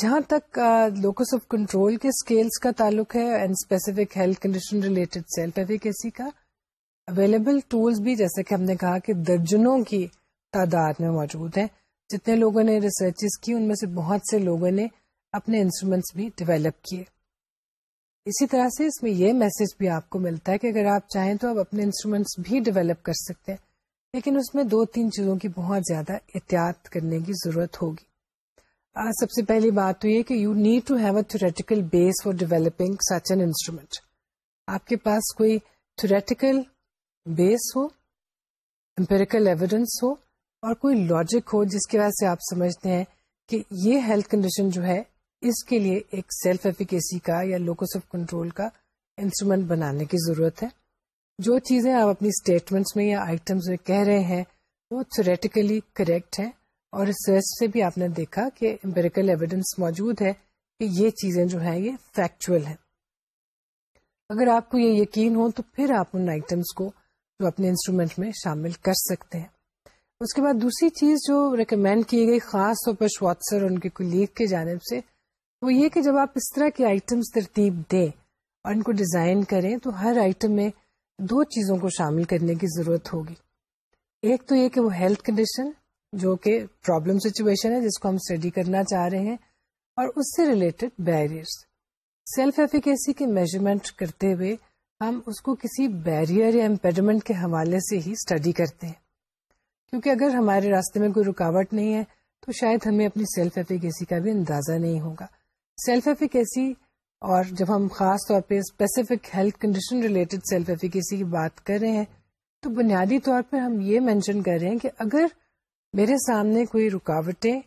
جہاں تک لوکس آف کنٹرول کے اسکیلس کا تعلق ہے and specific health condition related self efficacy کا اویلیبل ٹولس بھی جیسے کہ ہم نے کہا کہ درجنوں کی تعداد میں موجود ہیں جتنے لوگوں نے ریسرچز کی ان میں سے بہت سے لوگوں نے اپنے انسٹرومینٹس بھی ڈیویلپ کیے اسی طرح سے اس میں یہ میسج بھی آپ کو ملتا ہے کہ اگر آپ چاہیں تو آپ اپنے انسٹرومینٹس بھی ڈیویلپ کر سکتے ہیں لیکن اس میں دو تین چیزوں کی بہت زیادہ احتیاط کرنے کی ضرورت ہوگی سب سے پہلی بات تو یہ کہ you need to have a theoretical base for developing such an instrument آپ کے پاس کوئی تھوریٹیکل بیس ہو امپیریکل ایویڈینس ہو اور کوئی لاجک ہو جس کے وجہ سے آپ سمجھتے ہیں کہ یہ ہیلتھ کنڈیشن جو ہے اس کے لیے ایک سیلف ایفیکیسی کا یا لوکس آف کنٹرول کا انسٹرومینٹ بنانے کی ضرورت ہے جو چیزیں آپ اپنی اسٹیٹمنٹس میں یا آئٹمس میں کہہ رہے ہیں وہ تھوریٹیکلی کریکٹ ہیں اور ریسرچ سے بھی آپ نے دیکھا کہ امپیریکل ایویڈینس موجود ہے کہ یہ چیزیں جو ہیں یہ فیکچوئل ہیں اگر آپ کو یہ یقین ہو تو پھر آپ ان آئٹمس کو جو اپنے انسٹرومینٹ میں شامل کر سکتے ہیں اس کے بعد دوسری چیز جو ریکمینڈ کی گئی خاص طور پر شواتسر اور ان کے کلیگ کی جانب سے وہ یہ کہ جب آپ اس طرح کے آئٹمس ترتیب دیں اور ان کو ڈیزائن کریں تو ہر آئٹم میں دو چیزوں کو شامل کرنے کی ضرورت ہوگی ایک تو یہ کہ وہ ہیلتھ کنڈیشن جو کہ پرابلم سچویشن ہے جس کو ہم اسٹڈی کرنا چاہ رہے ہیں اور اس سے ریلیٹڈ سیلف ایفیکیسی میجرمنٹ کرتے ہوئے ہم اس کو کسی بیریئر یا امپیڈمنٹ کے حوالے سے ہی اسٹڈی کرتے ہیں کیونکہ اگر ہمارے راستے میں کوئی رکاوٹ نہیں ہے تو شاید ہمیں اپنی سیلف ایفیکیسی کا بھی اندازہ نہیں ہوگا سیلف ایفیکیسی اور جب ہم خاص طور پہ specific health condition related self efficacy کی بات کر رہے ہیں تو بنیادی طور پہ ہم یہ مینشن کر رہے ہیں کہ اگر میرے سامنے کوئی رکاوٹیں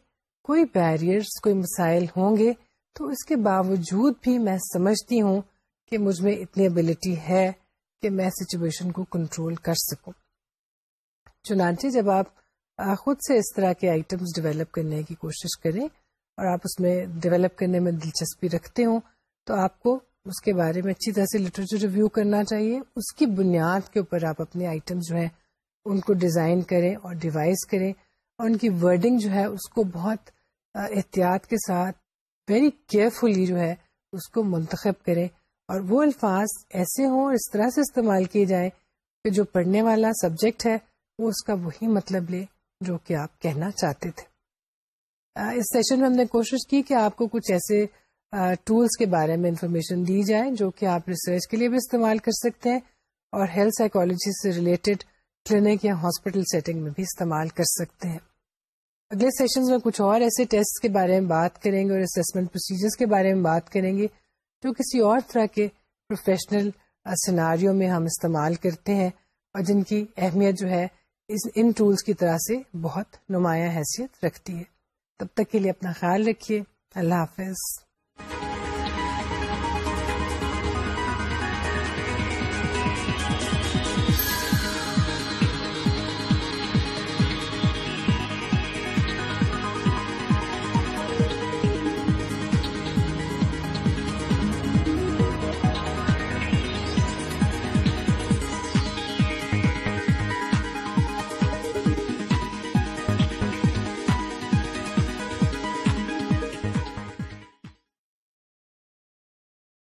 کوئی بیریئرس کوئی مسائل ہوں گے تو اس کے باوجود بھی میں سمجھتی ہوں کہ مجھ میں اتنی ابلٹی ہے کہ میں سچویشن کو کنٹرول کر سکوں چنانچہ جب آپ خود سے اس طرح کے آئٹمس ڈیولپ کرنے کی کوشش کریں اور آپ اس میں ڈیولپ کرنے میں دلچسپی رکھتے ہوں تو آپ کو اس کے بارے میں اچھی طرح سے لٹریچر ریویو کرنا چاہیے اس کی بنیاد کے اوپر آپ اپنے آئٹم جو ہیں ان کو ڈیزائن کریں اور ڈیوائز کریں اور ان کی ورڈنگ جو ہے اس کو بہت احتیاط کے ساتھ ویری کیئرفلی جو ہے اس کو منتخب کریں اور وہ الفاظ ایسے ہوں اور اس طرح سے استعمال کیے جائیں کہ جو پڑھنے والا سبجیکٹ ہے وہ اس کا وہی مطلب لے جو کہ آپ کہنا چاہتے تھے اس سیشن میں ہم نے کوشش کی کہ آپ کو کچھ ایسے ٹولس کے بارے میں انفارمیشن دی جائے جو کہ آپ ریسرچ کے لیے بھی استعمال کر سکتے ہیں اور ہیلتھ سائیکالوجی سے ریلیٹڈ کلینک یا ہاسپٹل سیٹنگ میں بھی استعمال کر سکتے ہیں اگلے سیشنز میں کچھ اور ایسے ٹیسٹ کے بارے میں بات کریں گے اور اسسمنٹ پروسیجرس کے بارے میں بات کریں گے جو کسی اور طرح کے پروفیشنل سیناریو میں ہم استعمال کرتے ہیں اور جن کی اہمیت جو ہے اس ان ٹولس کی طرح سے بہت نمایاں حیثیت رکھتی ہے تب تک کے لیے اپنا خیال رکھیے اللہ حافظ